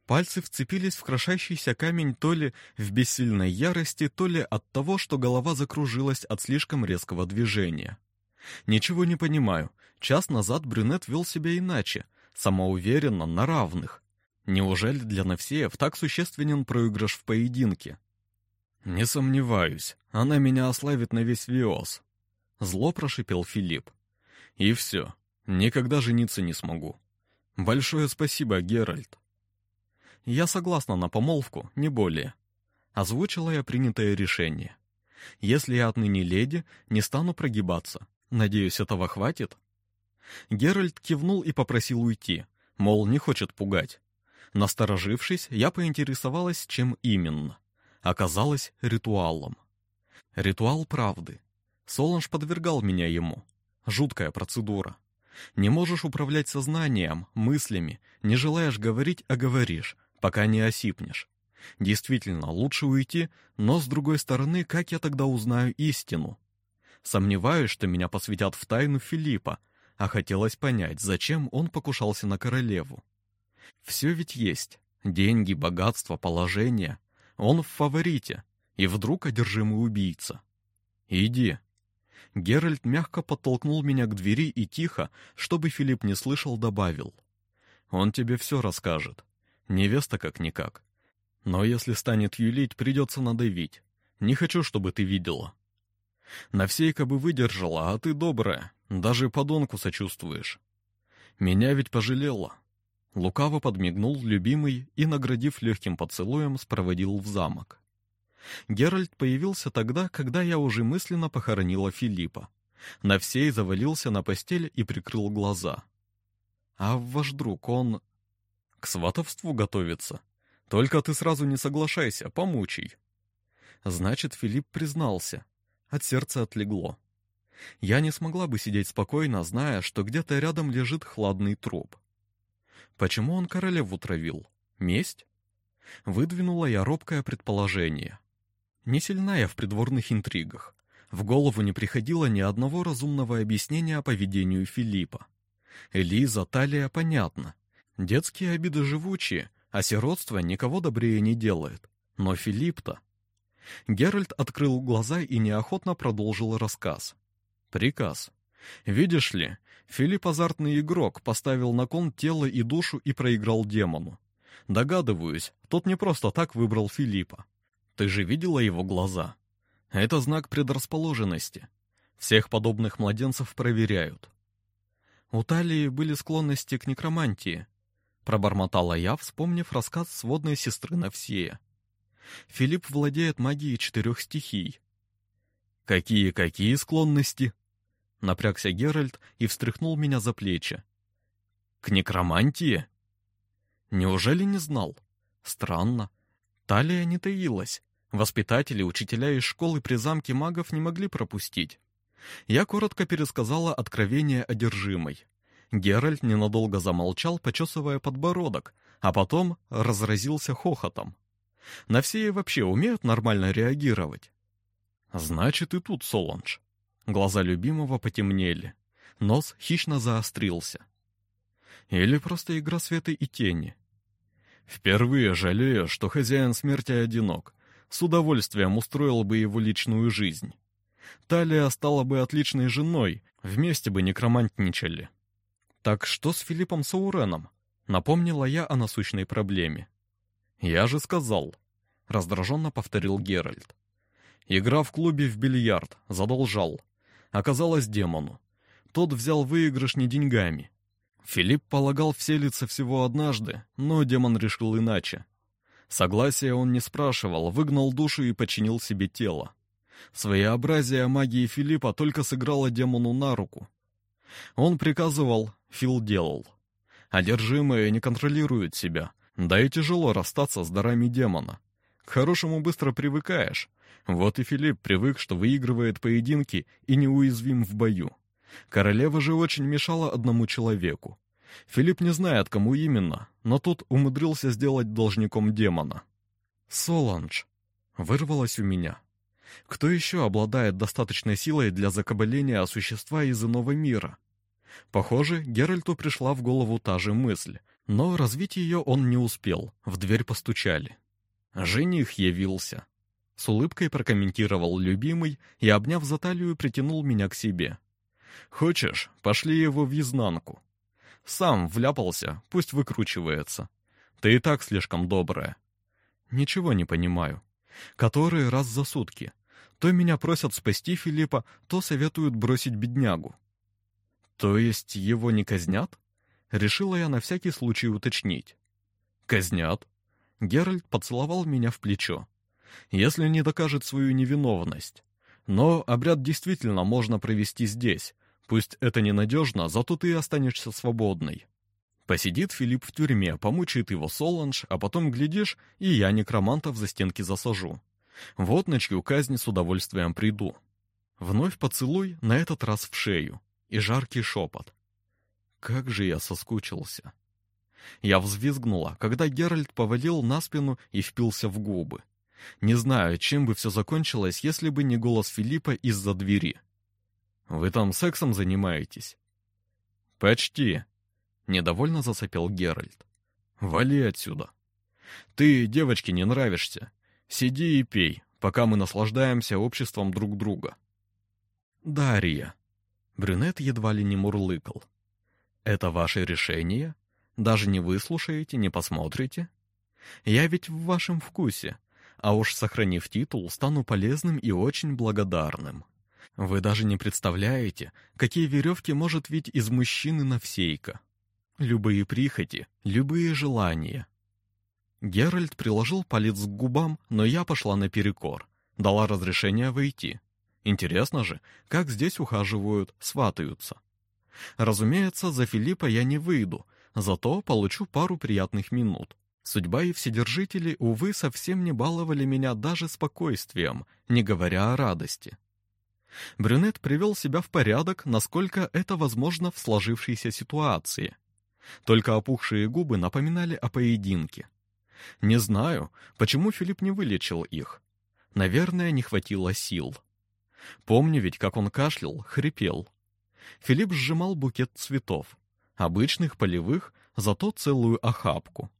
Пальцы вцепились в крошащийся камень то ли в бессильной ярости, то ли от того, что голова закружилась от слишком резкого движения. Ничего не понимаю. Час назад брюнет вел себя иначе, самоуверенно, на равных. Неужели для Навсеев так существенен проигрыш в поединке? Не сомневаюсь, она меня ославит на весь Виос. Зло прошипел Филипп. И все, никогда жениться не смогу. Большое спасибо, Геральт. Я согласна на помолвку, не более. Озвучила я принятое решение. Если я отныне леди, не стану прогибаться. Надеюсь, этого хватит? Геральт кивнул и попросил уйти, мол, не хочет пугать. Насторожившись, я поинтересовалась, чем именно. Оказалось, ритуалом. Ритуал правды. Соланж подвергал меня ему. Жуткая процедура. Не можешь управлять сознанием, мыслями, не желаешь говорить, а говоришь, пока не осипнешь. Действительно, лучше уйти, но, с другой стороны, как я тогда узнаю истину? Сомневаюсь, что меня посвятят в тайну Филиппа, а хотелось понять, зачем он покушался на королеву. Все ведь есть. Деньги, богатство, положение. Он в фаворите. И вдруг одержимый убийца. «Иди». Геральт мягко подтолкнул меня к двери и тихо, чтобы Филипп не слышал, добавил. «Он тебе все расскажет. Невеста как-никак. Но если станет юлить, придется надавить. Не хочу, чтобы ты видела». Навсейка бы выдержала, а ты добрая, даже подонку сочувствуешь. Меня ведь пожалела. Лукаво подмигнул любимый и, наградив легким поцелуем, спроводил в замок. Геральт появился тогда, когда я уже мысленно похоронила Филиппа. Навсей завалился на постель и прикрыл глаза. «А ваш друг, он...» «К сватовству готовится. Только ты сразу не соглашайся, помучай». Значит, Филипп признался. От сердца отлегло. Я не смогла бы сидеть спокойно, зная, что где-то рядом лежит хладный труп. Почему он королеву травил? Месть? Выдвинула я робкое предположение. Не сильна я в придворных интригах. В голову не приходило ни одного разумного объяснения поведению Филиппа. Элиза, Талия, понятно. Детские обиды живучие, а сиротство никого добрее не делает. Но Филипп-то... Геральт открыл глаза и неохотно продолжил рассказ. Приказ. Видишь ли, Филипп азартный игрок, поставил на кон тело и душу и проиграл демону. Догадываюсь, тот не просто так выбрал Филиппа. Ты же видела его глаза? Это знак предрасположенности. Всех подобных младенцев проверяют. У Талии были склонности к некромантии, пробормотала я, вспомнив рассказ сводной сестры Навсея. Филипп владеет магией четырех стихий. «Какие-какие склонности?» Напрягся Геральт и встряхнул меня за плечи. «К некромантии?» «Неужели не знал?» «Странно. Талия не таилась. Воспитатели, учителя из школы при замке магов не могли пропустить. Я коротко пересказала откровение одержимой. Геральт ненадолго замолчал, почесывая подбородок, а потом разразился хохотом. На все вообще умеют нормально реагировать. Значит, и тут Соланж. Глаза любимого потемнели. Нос хищно заострился. Или просто игра света и тени. Впервые жалею, что хозяин смерти одинок. С удовольствием устроил бы его личную жизнь. Талия стала бы отличной женой, вместе бы некромантничали. «Так что с Филиппом Сауреном?» — напомнила я о насущной проблеме. «Я же сказал», — раздраженно повторил Геральт. «Игра в клубе в бильярд, задолжал. Оказалось демону. Тот взял выигрыш не деньгами. Филипп полагал вселиться всего однажды, но демон решил иначе. Согласия он не спрашивал, выгнал душу и подчинил себе тело. Своеобразие магии Филиппа только сыграло демону на руку. Он приказывал, Фил делал. Одержимые не контролируют себя, да и тяжело расстаться с дарами демона. К хорошему быстро привыкаешь. Вот и Филипп привык, что выигрывает поединки и неуязвим в бою. Королева же очень мешала одному человеку. Филипп не знает, кому именно, но тот умудрился сделать должником демона. «Соланж!» — вырвалось у меня. Кто еще обладает достаточной силой для закабаления существа из иного мира? Похоже, Геральту пришла в голову та же мысль, но развить ее он не успел, в дверь постучали. Жених явился. С улыбкой прокомментировал любимый и, обняв за талию, притянул меня к себе. «Хочешь, пошли его в изнанку. Сам вляпался, пусть выкручивается. Ты и так слишком добрая». «Ничего не понимаю. Который раз за сутки. То меня просят спасти Филиппа, то советуют бросить беднягу. То есть его не казнят? Решила я на всякий случай уточнить. Казнят. Геральт поцеловал меня в плечо. Если не докажет свою невиновность. Но обряд действительно можно провести здесь. Пусть это ненадежно, зато ты останешься свободной. Посидит Филипп в тюрьме, помучает его Соланж, а потом, глядишь, и я некромантов за стенки засажу. Вот на чью казнь с удовольствием приду. Вновь поцелуй, на этот раз в шею, и жаркий шепот. Как же я соскучился. Я взвизгнула, когда Геральт повалил на спину и впился в губы. Не знаю, чем бы все закончилось, если бы не голос Филиппа из-за двери. «Вы там сексом занимаетесь?» «Почти», — недовольно засопел Геральт. «Вали отсюда. Ты девочке не нравишься. Сиди и пей, пока мы наслаждаемся обществом друг друга». «Дарья», — брюнет едва ли не мурлыкал. «Это ваше решение? Даже не выслушаете, не посмотрите? Я ведь в вашем вкусе, а уж сохранив титул, стану полезным и очень благодарным». Вы даже не представляете, какие веревки может вить из мужчины Навсейка. Любые прихоти, любые желания. Геральт приложил палец к губам, но я пошла наперекор. Дала разрешение войти. Интересно же, как здесь ухаживают, сватаются. Разумеется, за Филиппа я не выйду, зато получу пару приятных минут. Судьба и вседержители, увы, совсем не баловали меня даже спокойствием, не говоря о радости. Брюнет привел себя в порядок, насколько это возможно в сложившейся ситуации. Только опухшие губы напоминали о поединке. Не знаю, почему Филипп не вылечил их. Наверное, не хватило сил. Помню ведь, как он кашлял, хрипел. Филипп сжимал букет цветов. Обычных, полевых, зато целую охапку.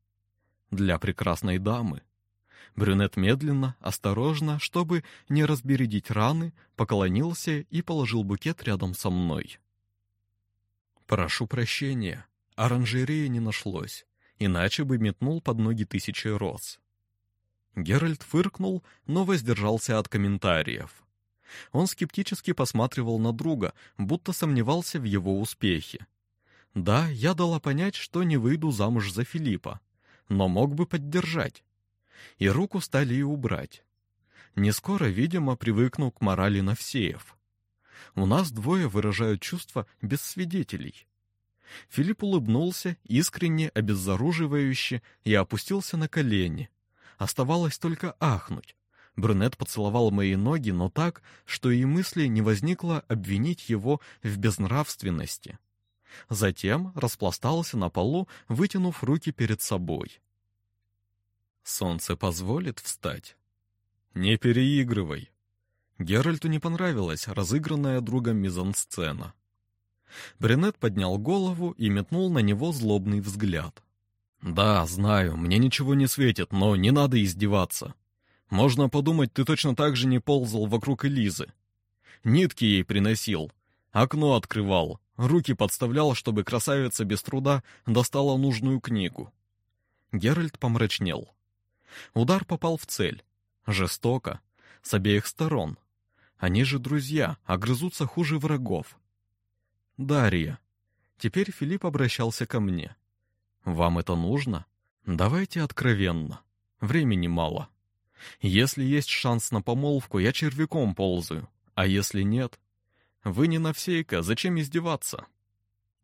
Для прекрасной дамы. Брюнет медленно, осторожно, чтобы не разбередить раны, поклонился и положил букет рядом со мной. «Прошу прощения, оранжереи не нашлось, иначе бы метнул под ноги тысячи роз». Геральт фыркнул, но воздержался от комментариев. Он скептически посматривал на друга, будто сомневался в его успехе. Да, я дала понять, что не выйду замуж за Филиппа, но мог бы поддержать и руку стали и убрать. Не скоро, видимо, привыкну к морали Навсеев. У нас двое выражают чувства без свидетелей. Филипп улыбнулся, искренне, обезоруживающе, и опустился на колени. Оставалось только ахнуть. Брюнет поцеловал мои ноги, но так, что и мысли не возникло обвинить его в безнравственности. Затем распластался на полу, вытянув руки перед собой. Солнце позволит встать. Не переигрывай. Геральту не понравилась разыгранная другом мизансцена. Брюнет поднял голову и метнул на него злобный взгляд. «Да, знаю, мне ничего не светит, но не надо издеваться. Можно подумать, ты точно так же не ползал вокруг Элизы. Нитки ей приносил, Окно открывал, руки подставлял, чтобы красавица без труда достала нужную книгу. Геральт помрачнел. Удар попал в цель. Жестоко, с обеих сторон. Они же друзья, а грызутся хуже врагов. Дарья. Теперь Филипп обращался ко мне. Вам это нужно? Давайте откровенно. Времени мало. Если есть шанс на помолвку, я червяком ползаю, а если нет, вы не навсейка, зачем издеваться?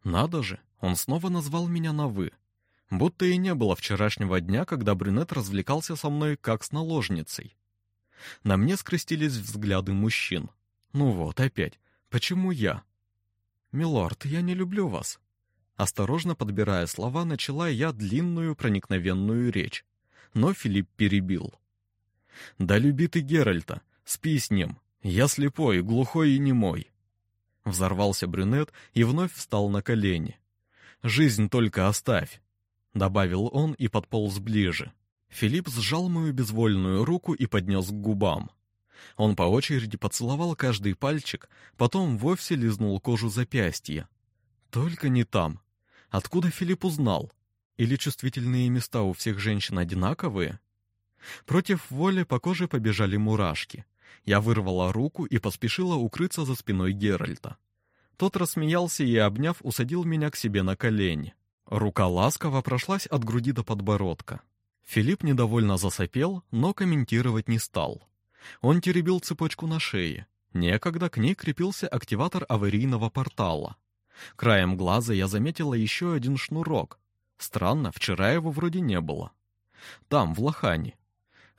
Надо же, он снова назвал меня на «вы». Будто и не было вчерашнего дня, когда брюнет развлекался со мной как с наложницей. На мне скрестились взгляды мужчин. Ну вот, опять. Почему я? «Милорд, я не люблю вас». Осторожно подбирая слова, начала я длинную проникновенную речь. Но Филипп перебил. «Да люби ты Геральта, спи с ним. Я слепой, глухой и немой. Взорвался брюнет и вновь встал на колени. «Жизнь только оставь», — добавил он и подполз ближе. Филипп сжал мою безвольную руку и поднес к губам. Он по очереди поцеловал каждый пальчик, потом вовсе лизнул кожу запястья. Только не там. Откуда Филипп узнал? Или чувствительные места у всех женщин одинаковые? Против воли по коже побежали мурашки. Я вырвала руку и поспешила укрыться за спиной Геральта. Тот рассмеялся и, обняв, усадил меня к себе на колени. Рука ласково прошлась от груди до подбородка. Филипп недовольно засопел, но комментировать не стал. Он теребил цепочку на шее. Некогда к ней крепился активатор аварийного портала. Краем глаза я заметила еще один шнурок. Странно, вчера его вроде не было. Там, в лохане.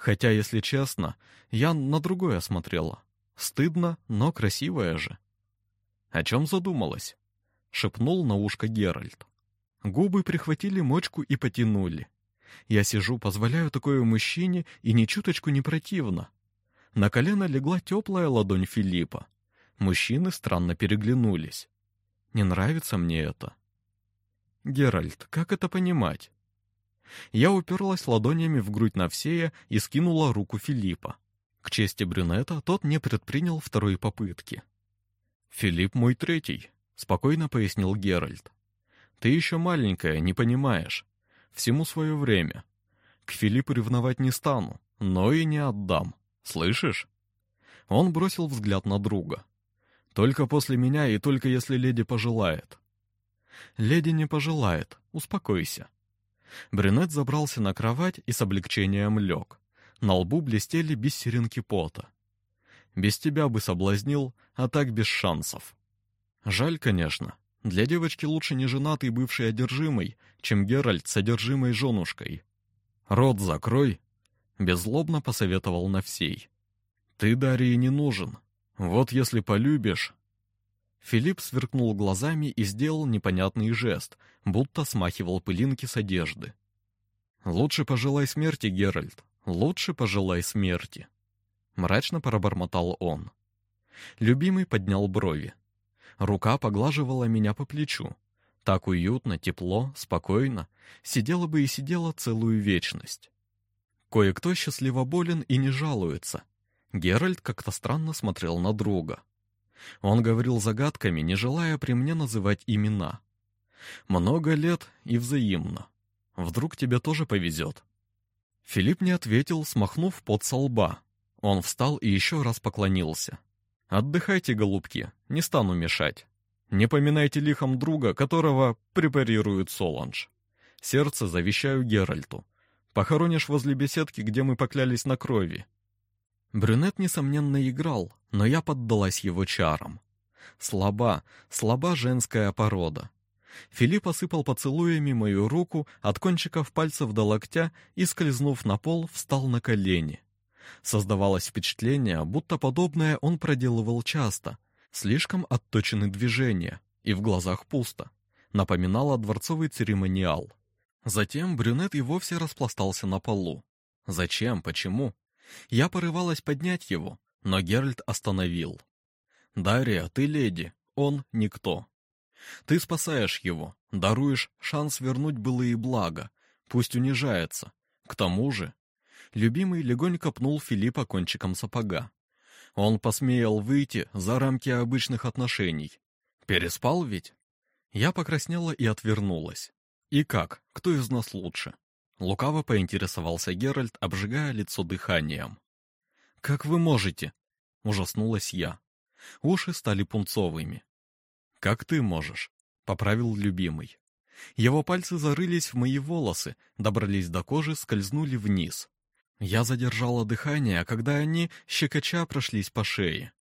Хотя, если честно, я на другое смотрела. Стыдно, но красивое же. О чем задумалась? Шепнул на ушко Геральт. Губы прихватили мочку и потянули. Я сижу, позволяю такое мужчине, и ни чуточку не противно. На колено легла теплая ладонь Филиппа. Мужчины странно переглянулись. Не нравится мне это. Геральт, как это понимать? Я уперлась ладонями в грудь Навсея и скинула руку Филиппа. К чести брюнета, тот не предпринял второй попытки. «Филипп мой третий», — спокойно пояснил Геральт. «Ты еще маленькая, не понимаешь. Всему свое время. К Филиппу ревновать не стану, но и не отдам. Слышишь?» Он бросил взгляд на друга. «Только после меня и только если леди пожелает». «Леди не пожелает, успокойся», Брюнет забрался на кровать и с облегчением лег. На лбу блестели бисеринки пота. Без тебя бы соблазнил, а так без шансов. Жаль, конечно. Для девочки лучше не женатый бывший одержимый, чем Геральт с одержимой женушкой. «Рот закрой!» — беззлобно посоветовал Навсей. «Ты Дарье не нужен. Вот если полюбишь...» Филипп сверкнул глазами и сделал непонятный жест, будто смахивал пылинки с одежды. «Лучше пожелай смерти, Геральт, лучше пожелай смерти», — мрачно пробормотал он. Любимый поднял брови. Рука поглаживала меня по плечу. Так уютно, тепло, спокойно. Сидела бы и сидела целую вечность. Кое-кто счастливо болен и не жалуется. Геральт как-то странно смотрел на друга. Он говорил загадками, не желая при мне называть имена. Много лет и взаимно. Вдруг тебе тоже повезет. Филипп не ответил, смахнув под со лба. Он встал и еще раз поклонился. «Отдыхайте, голубки, не стану мешать. Не поминайте лихом друга, которого препарирует Соланж. Сердце завещаю Геральту. Похоронишь возле беседки, где мы поклялись на крови. Брюнет, несомненно, играл, но я поддалась его чарам. Слаба, слаба женская порода. Филипп осыпал поцелуями мою руку от кончиков пальцев до локтя и, скользнув на пол, встал на колени. Создавалось впечатление, будто подобное он проделывал часто. Слишком отточены движения, и в глазах пусто. Напоминало дворцовый церемониал. Затем брюнет и вовсе распластался на полу. Зачем? Почему? Я порывалась поднять его, но Геральт остановил. «Дарья, ты леди, он никто. Ты спасаешь его, даруешь шанс вернуть былые блага, пусть унижается. К тому же...» Любимый легонько пнул Филиппа кончиком сапога. Он посмеял выйти за рамки обычных отношений. Переспал ведь? Я покраснела и отвернулась. И как? Кто из нас лучше? Лукаво поинтересовался Геральт, обжигая лицо дыханием. Как вы можете? Ужаснулась я. Уши стали пунцовыми. Как ты можешь? Поправил любимый. Его пальцы зарылись в мои волосы, добрались до кожи, скользнули вниз. Я задержала дыхание, когда они, щекоча, прошлись по шее.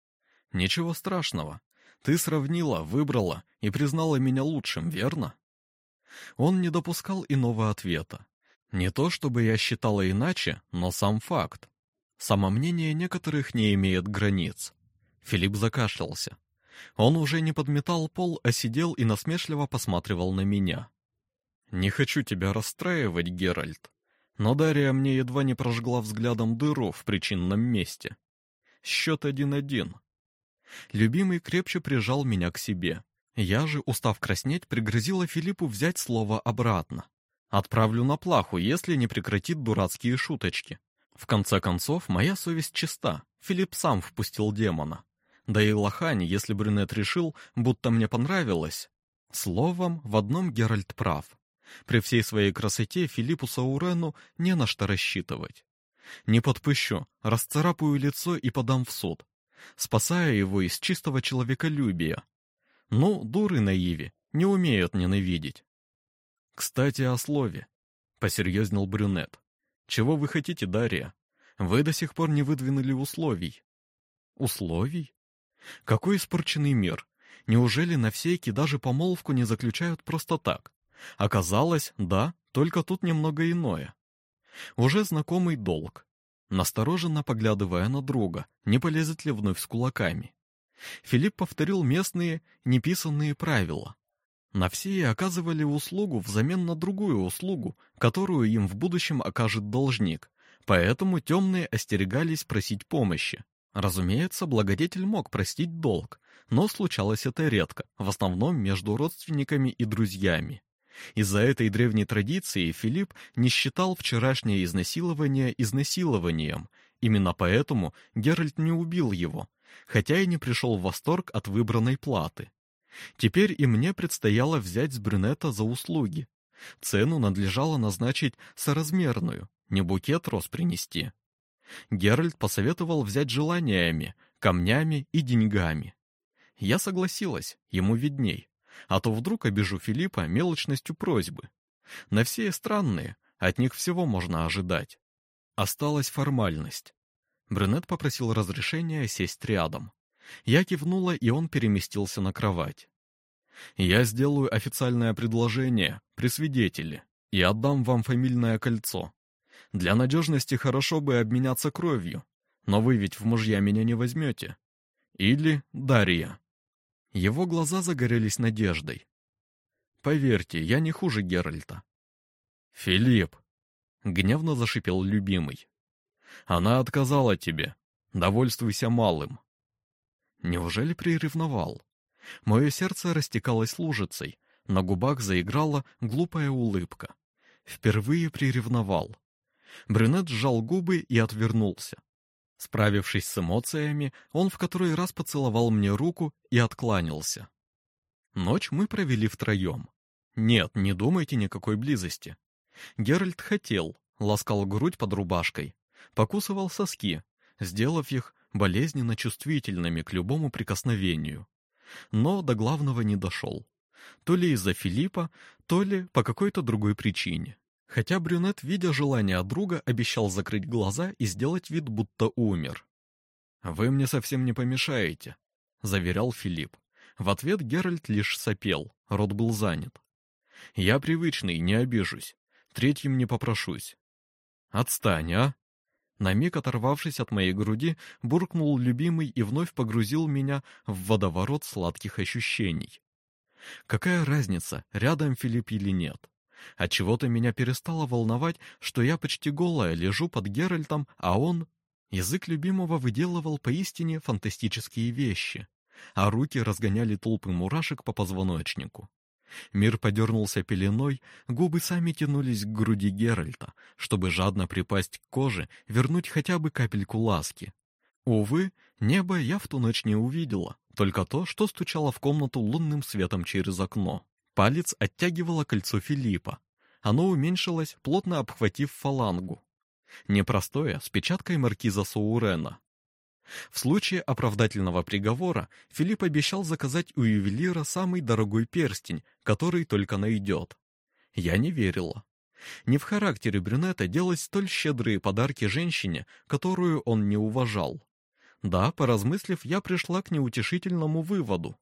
Ничего страшного. Ты сравнила, выбрала и признала меня лучшим, верно? Он не допускал иного ответа. Не то чтобы я считала иначе, но сам факт. Самомнение некоторых не имеет границ. Филипп закашлялся. Он уже не подметал пол, а сидел и насмешливо посматривал на меня. «Не хочу тебя расстраивать, Геральт, но Дарья мне едва не прожгла взглядом дыру в причинном месте. Счет один-один. Любимый крепче прижал меня к себе. Я же, устав краснеть, пригрозила Филиппу взять слово обратно. Отправлю на плаху, если не прекратит дурацкие шуточки. В конце концов, моя совесть чиста. Филипп сам впустил демона. Да и лохань, если брюнет решил, будто мне понравилось. Словом, в одном Геральт прав. При всей своей красоте Филиппу Саурену не на что рассчитывать. Не подпущу, расцарапаю лицо и подам в суд спасая его из чистого человеколюбия. Ну, дуры наиви, не умеют ненавидеть. Кстати, о слове. Посерьезнел брюнет. Чего вы хотите, Дарья? Вы до сих пор не выдвинули условий. Условий? Какой испорченный мир? Неужели на всейки даже помолвку не заключают просто так? Оказалось, да, только тут немного иное. Уже знакомый долг, настороженно поглядывая на друга, не полезет ли вновь с кулаками. Филипп повторил местные, неписанные правила. На все оказывали услугу взамен на другую услугу, которую им в будущем окажет должник, поэтому темные остерегались просить помощи. Разумеется, благодетель мог простить долг, но случалось это редко, в основном между родственниками и друзьями. Из-за этой древней традиции Филипп не считал вчерашнее изнасилование изнасилованием. Именно поэтому Геральт не убил его, хотя и не пришел в восторг от выбранной платы. Теперь и мне предстояло взять с брюнета за услуги. Цену надлежало назначить соразмерную, не букет роз принести. Геральт посоветовал взять желаниями, камнями и деньгами. Я согласилась, ему видней а то вдруг обижу Филиппа мелочностью просьбы. На все странные, от них всего можно ожидать. Осталась формальность. Брюнет попросил разрешения сесть рядом. Я кивнула, и он переместился на кровать. «Я сделаю официальное предложение при свидетеле и отдам вам фамильное кольцо. Для надежности хорошо бы обменяться кровью, но вы ведь в мужья меня не возьмете. Или Дарья». Его глаза загорелись надеждой. «Поверьте, я не хуже Геральта». «Филипп!» — гневно зашипел любимый. «Она отказала тебе. Довольствуйся малым». Неужели приревновал? Мое сердце растекалось лужицей, на губах заиграла глупая улыбка. Впервые приревновал. Брюнет сжал губы и отвернулся. Справившись с эмоциями, он в который раз поцеловал мне руку и откланялся. Ночь мы провели втроем. Нет, не думайте никакой близости. Геральт хотел, ласкал грудь под рубашкой, покусывал соски, сделав их болезненно чувствительными к любому прикосновению. Но до главного не дошел. То ли из-за Филиппа, то ли по какой-то другой причине. Хотя брюнет, видя желание друга, обещал закрыть глаза и сделать вид, будто умер. «Вы мне совсем не помешаете», — заверял Филипп. В ответ Геральт лишь сопел, рот был занят. «Я привычный, не обижусь. Третьим не попрошусь». «Отстань, а!» На миг оторвавшись от моей груди, буркнул любимый и вновь погрузил меня в водоворот сладких ощущений. Какая разница, рядом Филипп или нет? Отчего-то меня перестало волновать, что я почти голая лежу под Геральтом, а он... Язык любимого выделывал поистине фантастические вещи, а руки разгоняли толпы мурашек по позвоночнику. Мир подернулся пеленой, губы сами тянулись к груди Геральта, чтобы жадно припасть к коже, вернуть хотя бы капельку ласки. Увы, небо я в ту ночь не увидела, только то, что стучало в комнату лунным светом через окно. Палец оттягивало кольцо Филиппа. Оно уменьшилось, плотно обхватив фалангу. Непростое, с печаткой маркиза Соурена. В случае оправдательного приговора Филипп обещал заказать у ювелира самый дорогой перстень, который только найдет. Я не верила. Не в характере брюнета делать столь щедрые подарки женщине, которую он не уважал. Да, поразмыслив, я пришла к неутешительному выводу.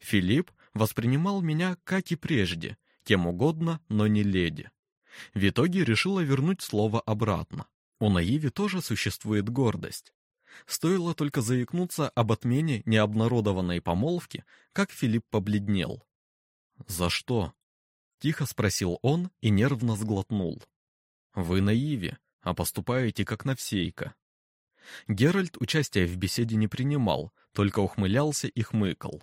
Филипп воспринимал меня, как и прежде, кем угодно, но не леди. В итоге решила вернуть слово обратно. У Наиви тоже существует гордость. Стоило только заикнуться об отмене необнародованной помолвки, как Филипп побледнел. «За что?» — тихо спросил он и нервно сглотнул. «Вы наиве, а поступаете как Навсейка». Геральт участия в беседе не принимал, только ухмылялся и хмыкал.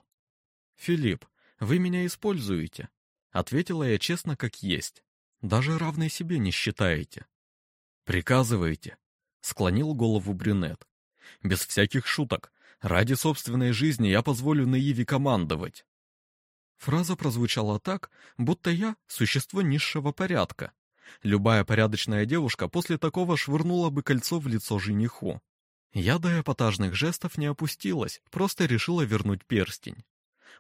«Филипп, вы меня используете», — ответила я честно, как есть. «Даже равной себе не считаете». «Приказывайте», — склонил голову брюнет. «Без всяких шуток. Ради собственной жизни я позволю Наиве командовать». Фраза прозвучала так, будто я — существо низшего порядка. Любая порядочная девушка после такого швырнула бы кольцо в лицо жениху. Я до эпатажных жестов не опустилась, просто решила вернуть перстень.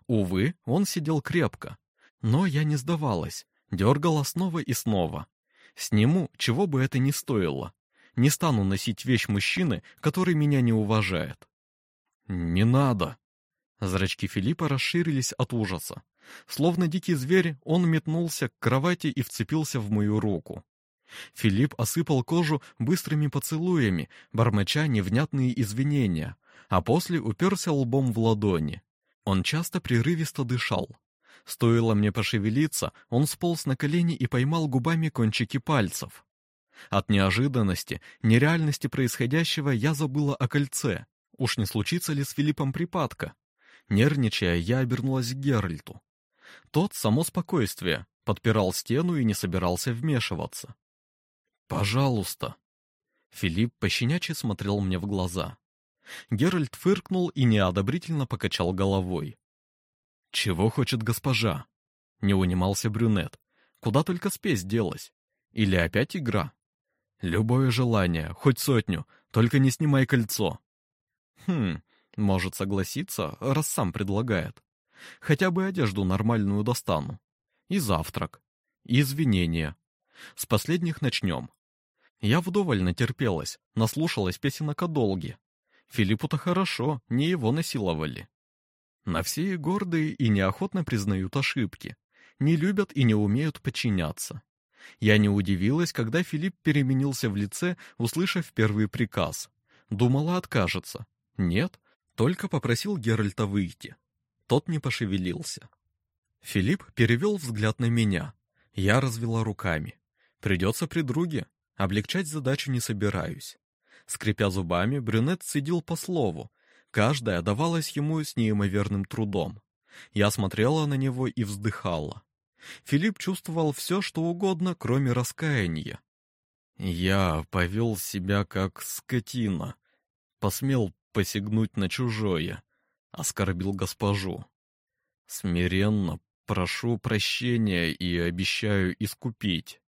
Увы, он сидел крепко. Но я не сдавалась, дергала снова и снова. Сниму, чего бы это ни стоило. Не стану носить вещь мужчины, который меня не уважает. «Не надо!» Зрачки Филиппа расширились от ужаса. Словно дикий зверь, он метнулся к кровати и вцепился в мою руку. Филипп осыпал кожу быстрыми поцелуями, бормоча невнятные извинения, а после уперся лбом в ладони. Он часто прерывисто дышал. Стоило мне пошевелиться, он сполз на колени и поймал губами кончики пальцев. От неожиданности, нереальности происходящего я забыла о кольце. Уж не случится ли с Филиппом припадка? Нервничая, я обернулась к Геральту. Тот, само спокойствие, подпирал стену и не собирался вмешиваться. «Пожалуйста!» Филипп пощенячьи смотрел мне в глаза. Геральт фыркнул и неодобрительно покачал головой. «Чего хочет госпожа?» Не унимался брюнет. «Куда только спесь делась? Или опять игра?» «Любое желание, хоть сотню, только не снимай кольцо». «Хм, может согласиться, раз сам предлагает. Хотя бы одежду нормальную достану. И завтрак. И извинения. С последних начнем. Я вдоволь натерпелась, наслушалась песенок о долге. Филиппу-то хорошо, не его насиловали. На все гордые и неохотно признают ошибки. Не любят и не умеют подчиняться. Я не удивилась, когда Филипп переменился в лице, услышав первый приказ. Думала, откажется. Нет, только попросил Геральта выйти. Тот не пошевелился. Филипп перевел взгляд на меня. Я развела руками. Придется при друге. Облегчать задачу не собираюсь. Скрипя зубами, брюнет сидел по слову. Каждая давалась ему с неимоверным трудом. Я смотрела на него и вздыхала. Филипп чувствовал все, что угодно, кроме раскаяния. Я повел себя как скотина. Посмел посягнуть на чужое, оскорбил госпожу. Смиренно прошу прощения и обещаю искупить.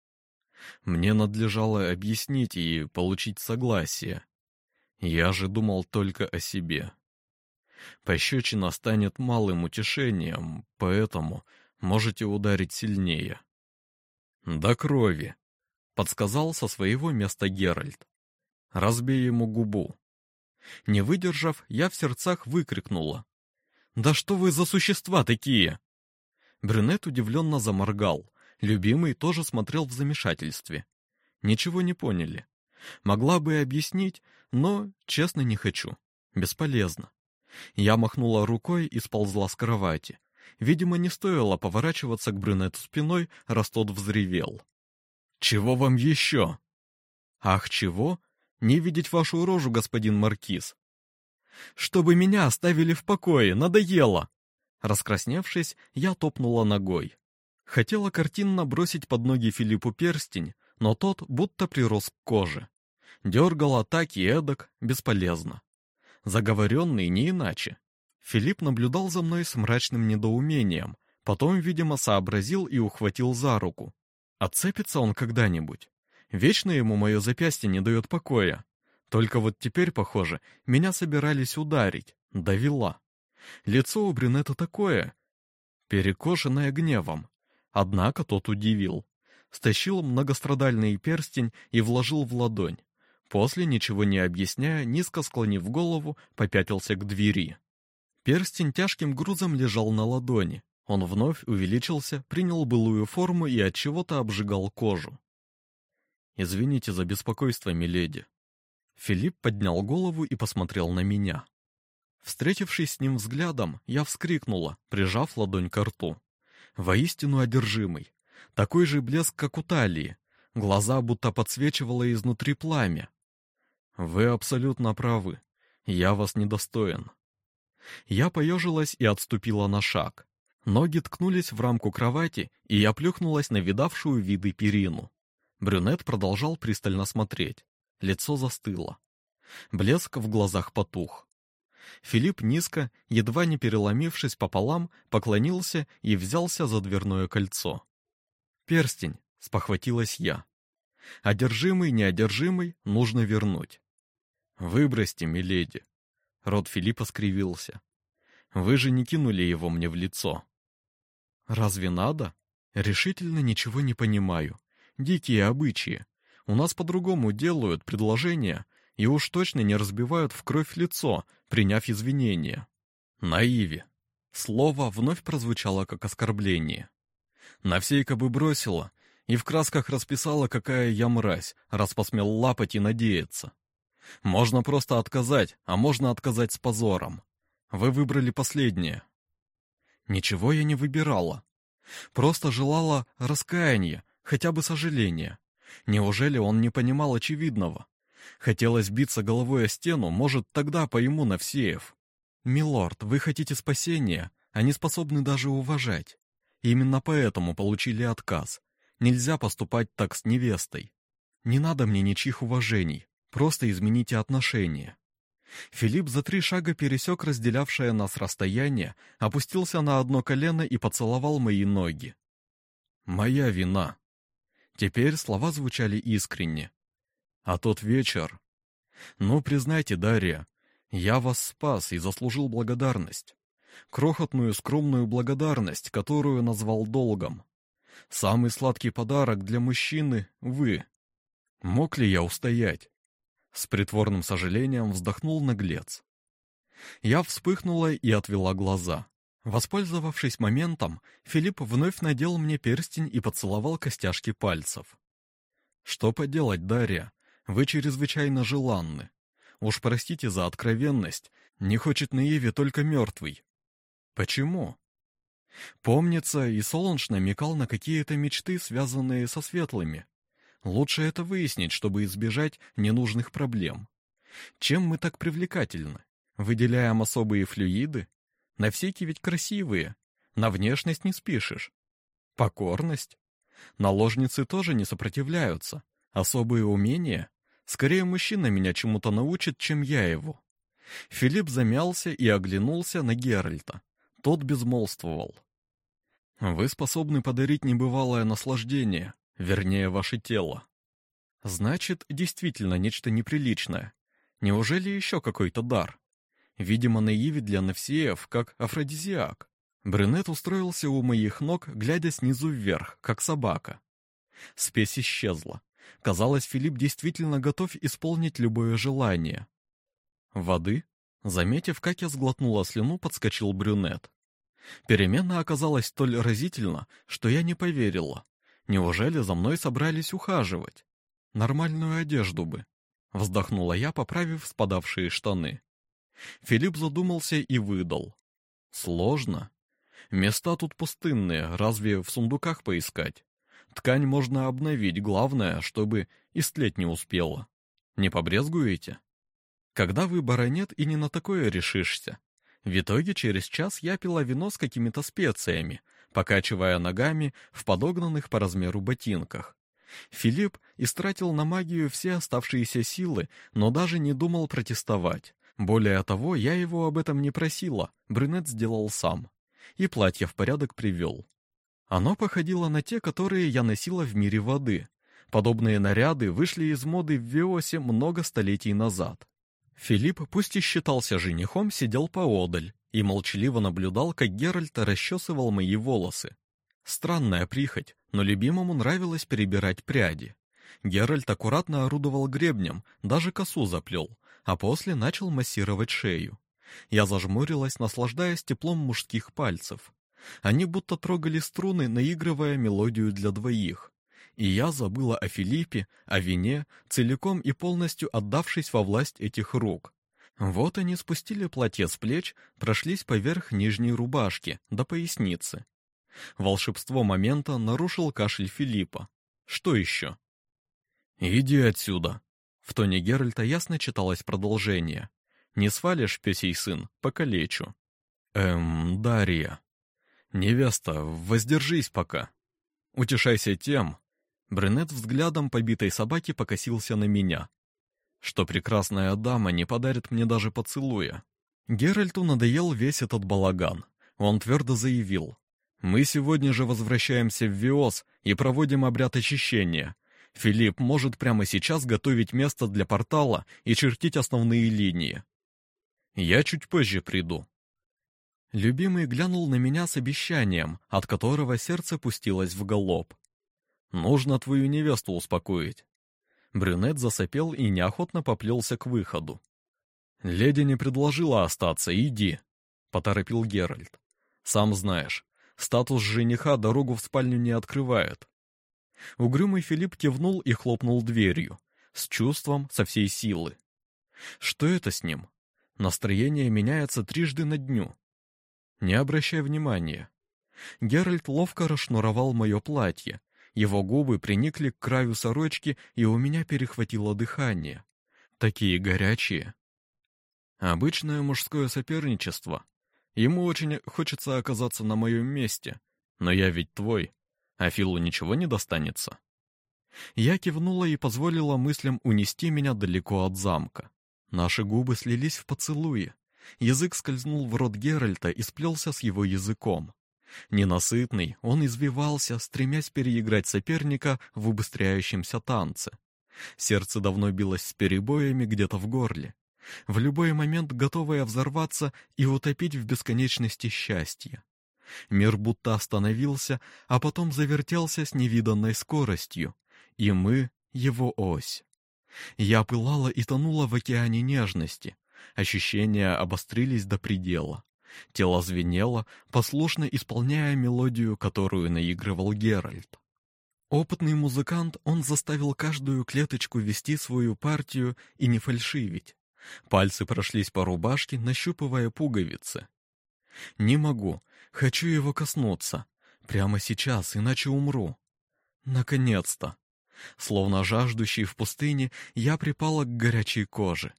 Мне надлежало объяснить и получить согласие. Я же думал только о себе. Пощечина станет малым утешением, поэтому можете ударить сильнее. До крови, подсказал со своего места Геральт. Разбей ему губу. Не выдержав, я в сердцах выкрикнула. «Да что вы за существа такие?» Брюнет удивленно заморгал. Любимый тоже смотрел в замешательстве. Ничего не поняли. Могла бы объяснить, но, честно, не хочу. Бесполезно. Я махнула рукой и сползла с кровати. Видимо, не стоило поворачиваться к брюнету спиной, раз тот взревел. «Чего вам еще?» «Ах, чего? Не видеть вашу рожу, господин Маркиз. Чтобы меня оставили в покое, надоело. Раскрасневшись, я топнула ногой. Хотела картинно бросить под ноги Филиппу перстень, но тот будто прирос к коже. Дергал атаки эдак, бесполезно. Заговоренный не иначе. Филипп наблюдал за мной с мрачным недоумением, потом, видимо, сообразил и ухватил за руку. Отцепится он когда-нибудь? Вечно ему мое запястье не дает покоя. Только вот теперь, похоже, меня собирались ударить, довела. Лицо у брюнета такое, перекошенное гневом. Однако тот удивил. Стащил многострадальный перстень и вложил в ладонь. После, ничего не объясняя, низко склонив голову, попятился к двери. Перстень тяжким грузом лежал на ладони. Он вновь увеличился, принял былую форму и от чего-то обжигал кожу. Извините за беспокойство, миледи. Филипп поднял голову и посмотрел на меня. Встретившись с ним взглядом, я вскрикнула, прижав ладонь к рту. Воистину одержимый. Такой же блеск, как у талии. Глаза будто подсвечивало изнутри пламя. Вы абсолютно правы. Я вас недостоин. Я поежилась и отступила на шаг. Ноги ткнулись в рамку кровати, и я плюхнулась на видавшую виды перину. Брюнет продолжал пристально смотреть. Лицо застыло. Блеск в глазах потух. Филипп низко, едва не переломившись пополам, поклонился и взялся за дверное кольцо. «Перстень», — спохватилась я. «Одержимый, неодержимый, нужно вернуть». «Выбросьте, миледи». Рот Филиппа скривился. «Вы же не кинули его мне в лицо». «Разве надо? Решительно ничего не понимаю. Дикие обычаи. У нас по-другому делают предложения, и уж точно не разбивают в кровь лицо, приняв извинения. Наиви. Слово вновь прозвучало как оскорбление. Навсейка бы бросила и в красках расписала, какая я мразь, раз посмел лапать и надеяться. Можно просто отказать, а можно отказать с позором. Вы выбрали последнее. Ничего я не выбирала. Просто желала раскаяния, хотя бы сожаления. Неужели он не понимал очевидного? Хотелось биться головой о стену, может, тогда пойму Навсеев. «Милорд, вы хотите спасения, они способны даже уважать. Именно поэтому получили отказ. Нельзя поступать так с невестой. Не надо мне ничьих уважений, просто измените отношения». Филипп за три шага пересек разделявшее нас расстояние, опустился на одно колено и поцеловал мои ноги. «Моя вина». Теперь слова звучали искренне. А тот вечер... Ну, признайте, Дарья, я вас спас и заслужил благодарность. Крохотную скромную благодарность, которую назвал долгом. Самый сладкий подарок для мужчины — вы. Мог ли я устоять? С притворным сожалением вздохнул наглец. Я вспыхнула и отвела глаза. Воспользовавшись моментом, Филипп вновь надел мне перстень и поцеловал костяшки пальцев. Что поделать, Дарья? Вы чрезвычайно желанны. Уж простите за откровенность, не хочет наиве только мертвый. Почему? Помнится, и Солонж намекал на какие-то мечты, связанные со светлыми. Лучше это выяснить, чтобы избежать ненужных проблем. Чем мы так привлекательны? Выделяем особые флюиды? На всякие ведь красивые. На внешность не спишешь. Покорность? Наложницы тоже не сопротивляются. Особые умения? Скорее мужчина меня чему-то научит, чем я его. Филипп замялся и оглянулся на Геральта. Тот безмолвствовал. Вы способны подарить небывалое наслаждение, вернее, ваше тело. Значит, действительно нечто неприличное. Неужели еще какой-то дар? Видимо, наиви для Навсеев, как афродизиак. Брюнет устроился у моих ног, глядя снизу вверх, как собака. Спесь исчезла. Казалось, Филипп действительно готов исполнить любое желание. Воды? Заметив, как я сглотнула слюну, подскочил брюнет. Перемена оказалась столь разительна, что я не поверила. Неужели за мной собрались ухаживать? Нормальную одежду бы. Вздохнула я, поправив спадавшие штаны. Филипп задумался и выдал. Сложно. Места тут пустынные, разве в сундуках поискать? Ткань можно обновить, главное, чтобы истлеть не успела. Не побрезгуете? Когда выбора нет и не на такое решишься. В итоге через час я пила вино с какими-то специями, покачивая ногами в подогнанных по размеру ботинках. Филипп истратил на магию все оставшиеся силы, но даже не думал протестовать. Более того, я его об этом не просила, брюнет сделал сам. И платье в порядок привел. Оно походило на те, которые я носила в мире воды. Подобные наряды вышли из моды в Виосе много столетий назад. Филипп, пусть и считался женихом, сидел поодаль и молчаливо наблюдал, как Геральт расчесывал мои волосы. Странная прихоть, но любимому нравилось перебирать пряди. Геральт аккуратно орудовал гребнем, даже косу заплел, а после начал массировать шею. Я зажмурилась, наслаждаясь теплом мужских пальцев. Они будто трогали струны, наигрывая мелодию для двоих. И я забыла о Филиппе, о вине, целиком и полностью отдавшись во власть этих рук. Вот они спустили платье с плеч, прошлись поверх нижней рубашки, до поясницы. Волшебство момента нарушил кашель Филиппа. Что еще? «Иди отсюда!» В тоне Геральта ясно читалось продолжение. «Не свалишь, песей сын, покалечу». «Эм, Дарья. Невеста, воздержись пока. Утешайся тем...» Брюнет взглядом побитой собаки покосился на меня. «Что прекрасная дама не подарит мне даже поцелуя». Геральту надоел весь этот балаган. Он твердо заявил. «Мы сегодня же возвращаемся в Виос и проводим обряд очищения, Филипп может прямо сейчас готовить место для портала и чертить основные линии. Я чуть позже приду. Любимый глянул на меня с обещанием, от которого сердце пустилось в галоп. Нужно твою невесту успокоить. Брюнет засопел и неохотно поплелся к выходу. «Леди не предложила остаться, иди», — поторопил Геральт. «Сам знаешь, статус жениха дорогу в спальню не открывает. Угрюмый Филипп кивнул и хлопнул дверью, с чувством, со всей силы. Что это с ним? Настроение меняется трижды на дню. Не обращай внимания. Геральт ловко расшнуровал мое платье. Его губы приникли к краю сорочки, и у меня перехватило дыхание. Такие горячие. Обычное мужское соперничество. Ему очень хочется оказаться на моем месте. Но я ведь твой. А Филу ничего не достанется. Я кивнула и позволила мыслям унести меня далеко от замка. Наши губы слились в поцелуе. Язык скользнул в рот Геральта и сплелся с его языком. Ненасытный, он извивался, стремясь переиграть соперника в убыстряющемся танце. Сердце давно билось с перебоями где-то в горле. В любой момент готовое взорваться и утопить в бесконечности счастья. Мир будто остановился, а потом завертелся с невиданной скоростью, и мы — его ось. Я пылала и тонула в океане нежности. Ощущения обострились до предела. Тело звенело, послушно исполняя мелодию, которую наигрывал Геральт. Опытный музыкант, он заставил каждую клеточку вести свою партию и не фальшивить. Пальцы прошлись по рубашке, нащупывая пуговицы. Не могу, Хочу его коснуться. Прямо сейчас, иначе умру. Наконец-то. Словно жаждущий в пустыне, я припала к горячей коже.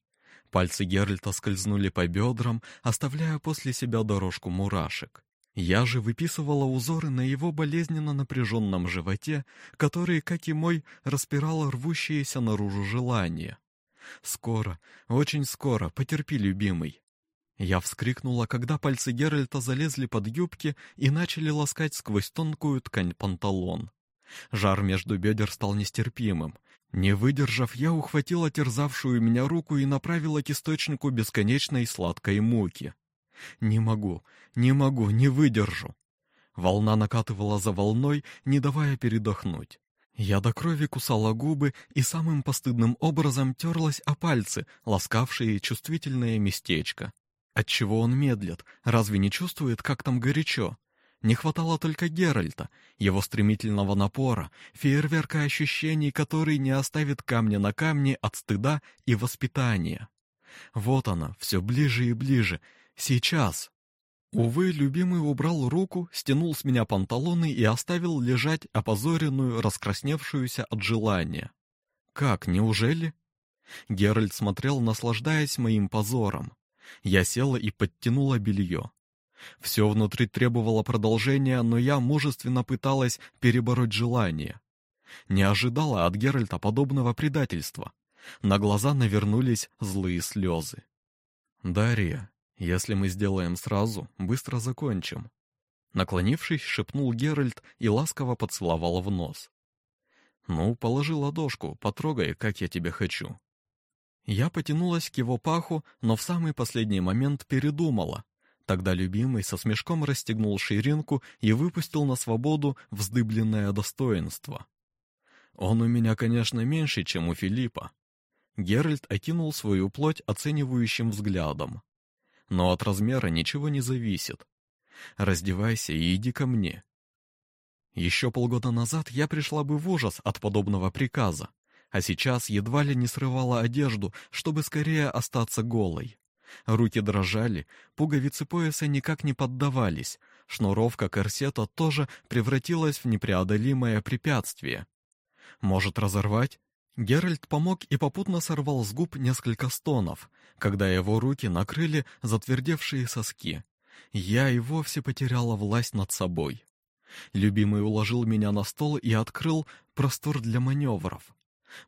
Пальцы Геральта скользнули по бедрам, оставляя после себя дорожку мурашек. Я же выписывала узоры на его болезненно напряженном животе, который, как и мой, распирало рвущееся наружу желание. Скоро, очень скоро, потерпи, любимый. Я вскрикнула, когда пальцы Геральта залезли под юбки и начали ласкать сквозь тонкую ткань панталон. Жар между бедер стал нестерпимым. Не выдержав, я ухватила терзавшую меня руку и направила к источнику бесконечной сладкой муки. Не могу, не могу, не выдержу. Волна накатывала за волной, не давая передохнуть. Я до крови кусала губы и самым постыдным образом терлась о пальцы, ласкавшие чувствительное местечко. Отчего он медлит? Разве не чувствует, как там горячо? Не хватало только Геральта, его стремительного напора, фейерверка ощущений, который не оставит камня на камне от стыда и воспитания. Вот она, все ближе и ближе. Сейчас. Увы, любимый убрал руку, стянул с меня панталоны и оставил лежать опозоренную, раскрасневшуюся от желания. Как, неужели? Геральт смотрел, наслаждаясь моим позором. Я села и подтянула белье. Все внутри требовало продолжения, но я мужественно пыталась перебороть желание. Не ожидала от Геральта подобного предательства. На глаза навернулись злые слезы. «Дарья, если мы сделаем сразу, быстро закончим». Наклонившись, шепнул Геральт и ласково поцеловал в нос. «Ну, положи ладошку, потрогай, как я тебя хочу». Я потянулась к его паху, но в самый последний момент передумала. Тогда любимый со смешком расстегнул ширинку и выпустил на свободу вздыбленное достоинство. Он у меня, конечно, меньше, чем у Филиппа. Геральт окинул свою плоть оценивающим взглядом. Но от размера ничего не зависит. Раздевайся и иди ко мне. Еще полгода назад я пришла бы в ужас от подобного приказа, а сейчас едва ли не срывала одежду, чтобы скорее остаться голой. Руки дрожали, пуговицы пояса никак не поддавались, шнуровка корсета тоже превратилась в непреодолимое препятствие. Может разорвать? Геральт помог и попутно сорвал с губ несколько стонов, когда его руки накрыли затвердевшие соски. Я и вовсе потеряла власть над собой. Любимый уложил меня на стол и открыл простор для маневров.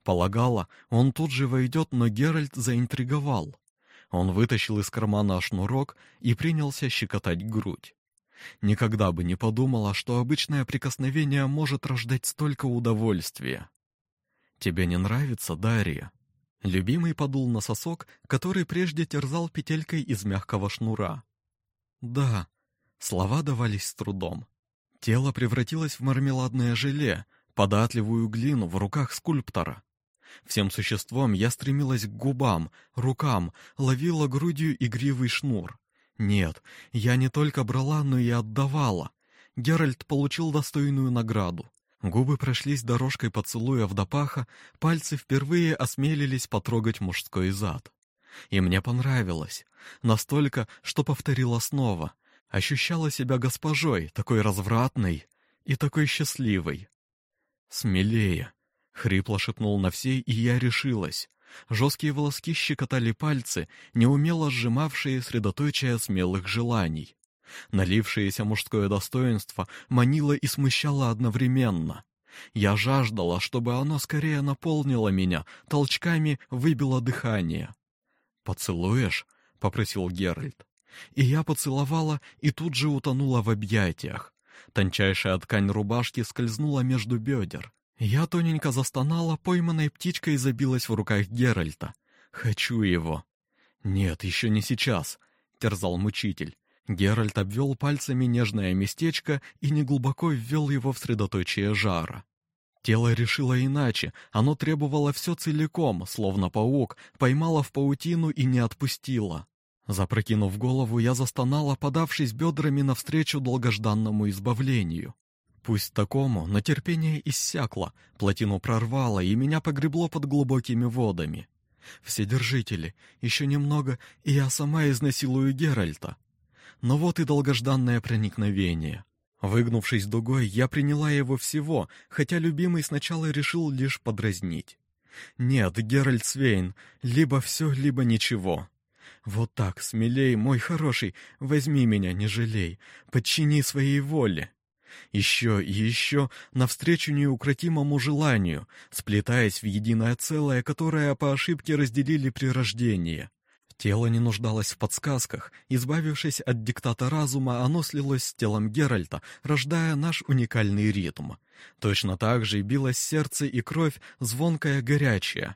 Полагала, он тут же войдет, но Геральт заинтриговал. Он вытащил из кармана шнурок и принялся щекотать грудь. Никогда бы не подумала, что обычное прикосновение может рождать столько удовольствия. «Тебе не нравится, Дарья?» Любимый подул на сосок, который прежде терзал петелькой из мягкого шнура. «Да». Слова давались с трудом. Тело превратилось в мармеладное желе, податливую глину в руках скульптора. Всем существом я стремилась к губам, рукам, ловила грудью игривый шнур. Нет, я не только брала, но и отдавала. Геральт получил достойную награду. Губы прошлись дорожкой поцелуя в допаха, пальцы впервые осмелились потрогать мужской зад. И мне понравилось. Настолько, что повторила снова. Ощущала себя госпожой, такой развратной и такой счастливой. «Смелее!» — хрипло шепнул на всей, и я решилась. Жесткие волоски щекотали пальцы, неумело сжимавшие средоточие смелых желаний. Налившееся мужское достоинство манило и смущало одновременно. Я жаждала, чтобы оно скорее наполнило меня, толчками выбило дыхание. «Поцелуешь?» — попросил Геральт. И я поцеловала и тут же утонула в объятиях. Тончайшая ткань рубашки скользнула между бедер. Я тоненько застонала, пойманной птичкой забилась в руках Геральта. «Хочу его». «Нет, еще не сейчас», — терзал мучитель. Геральт обвел пальцами нежное местечко и неглубоко ввел его в средоточие жара. Тело решило иначе, оно требовало все целиком, словно паук, поймало в паутину и не отпустило. Запрокинув голову, я застонала, подавшись бедрами навстречу долгожданному избавлению. Пусть такому, но терпение иссякло, плотину прорвало, и меня погребло под глубокими водами. Вседержители, еще немного, и я сама изнасилую Геральта. Но вот и долгожданное проникновение. Выгнувшись дугой, я приняла его всего, хотя любимый сначала решил лишь подразнить. Нет, Геральт Свейн, либо все, либо ничего. Вот так, смелей, мой хороший, возьми меня, не жалей, подчини своей воле. Еще и еще навстречу неукротимому желанию, сплетаясь в единое целое, которое по ошибке разделили при рождении. Тело не нуждалось в подсказках. Избавившись от диктата разума, оно слилось с телом Геральта, рождая наш уникальный ритм. Точно так же билось сердце и кровь, звонкая горячая.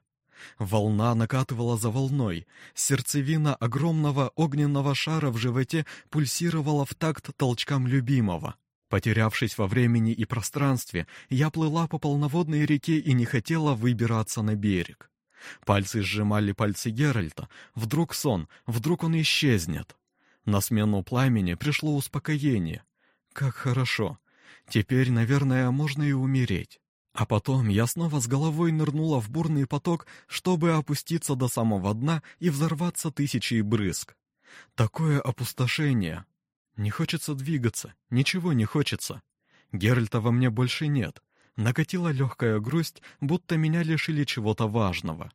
Волна накатывала за волной. Сердцевина огромного огненного шара в животе пульсировала в такт толчкам любимого. Потерявшись во времени и пространстве, я плыла по полноводной реке и не хотела выбираться на берег. Пальцы сжимали пальцы Геральта. Вдруг сон, вдруг он исчезнет. На смену пламени пришло успокоение. Как хорошо. Теперь, наверное, можно и умереть. А потом я снова с головой нырнула в бурный поток, чтобы опуститься до самого дна и взорваться тысячей брызг. Такое опустошение, не хочется двигаться, ничего не хочется. Геральта во мне больше нет. Накатила легкая грусть, будто меня лишили чего-то важного.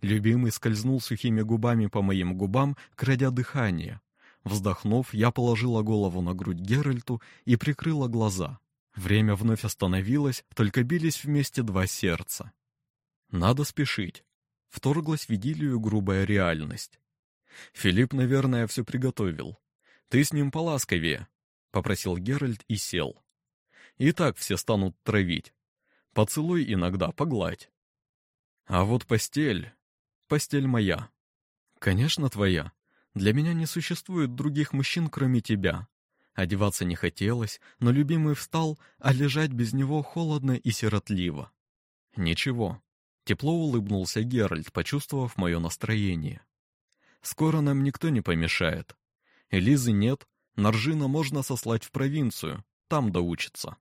Любимый скользнул сухими губами по моим губам, крадя дыхание. Вздохнув, я положила голову на грудь Геральту и прикрыла глаза. Время вновь остановилось, только бились вместе два сердца. Надо спешить. Вторглась в идиллию грубая реальность. Филипп, наверное, все приготовил. Ты с ним поласковее, — попросил Геральт и сел. И так все станут травить. Поцелуй иногда, погладь. А вот постель... Постель моя. Конечно, твоя. Для меня не существует других мужчин, кроме тебя. Одеваться не хотелось, но любимый встал, а лежать без него холодно и сиротливо. Ничего. Тепло улыбнулся Геральт, почувствовав мое настроение. Скоро нам никто не помешает. Элизы нет, Наржина можно сослать в провинцию, там доучится.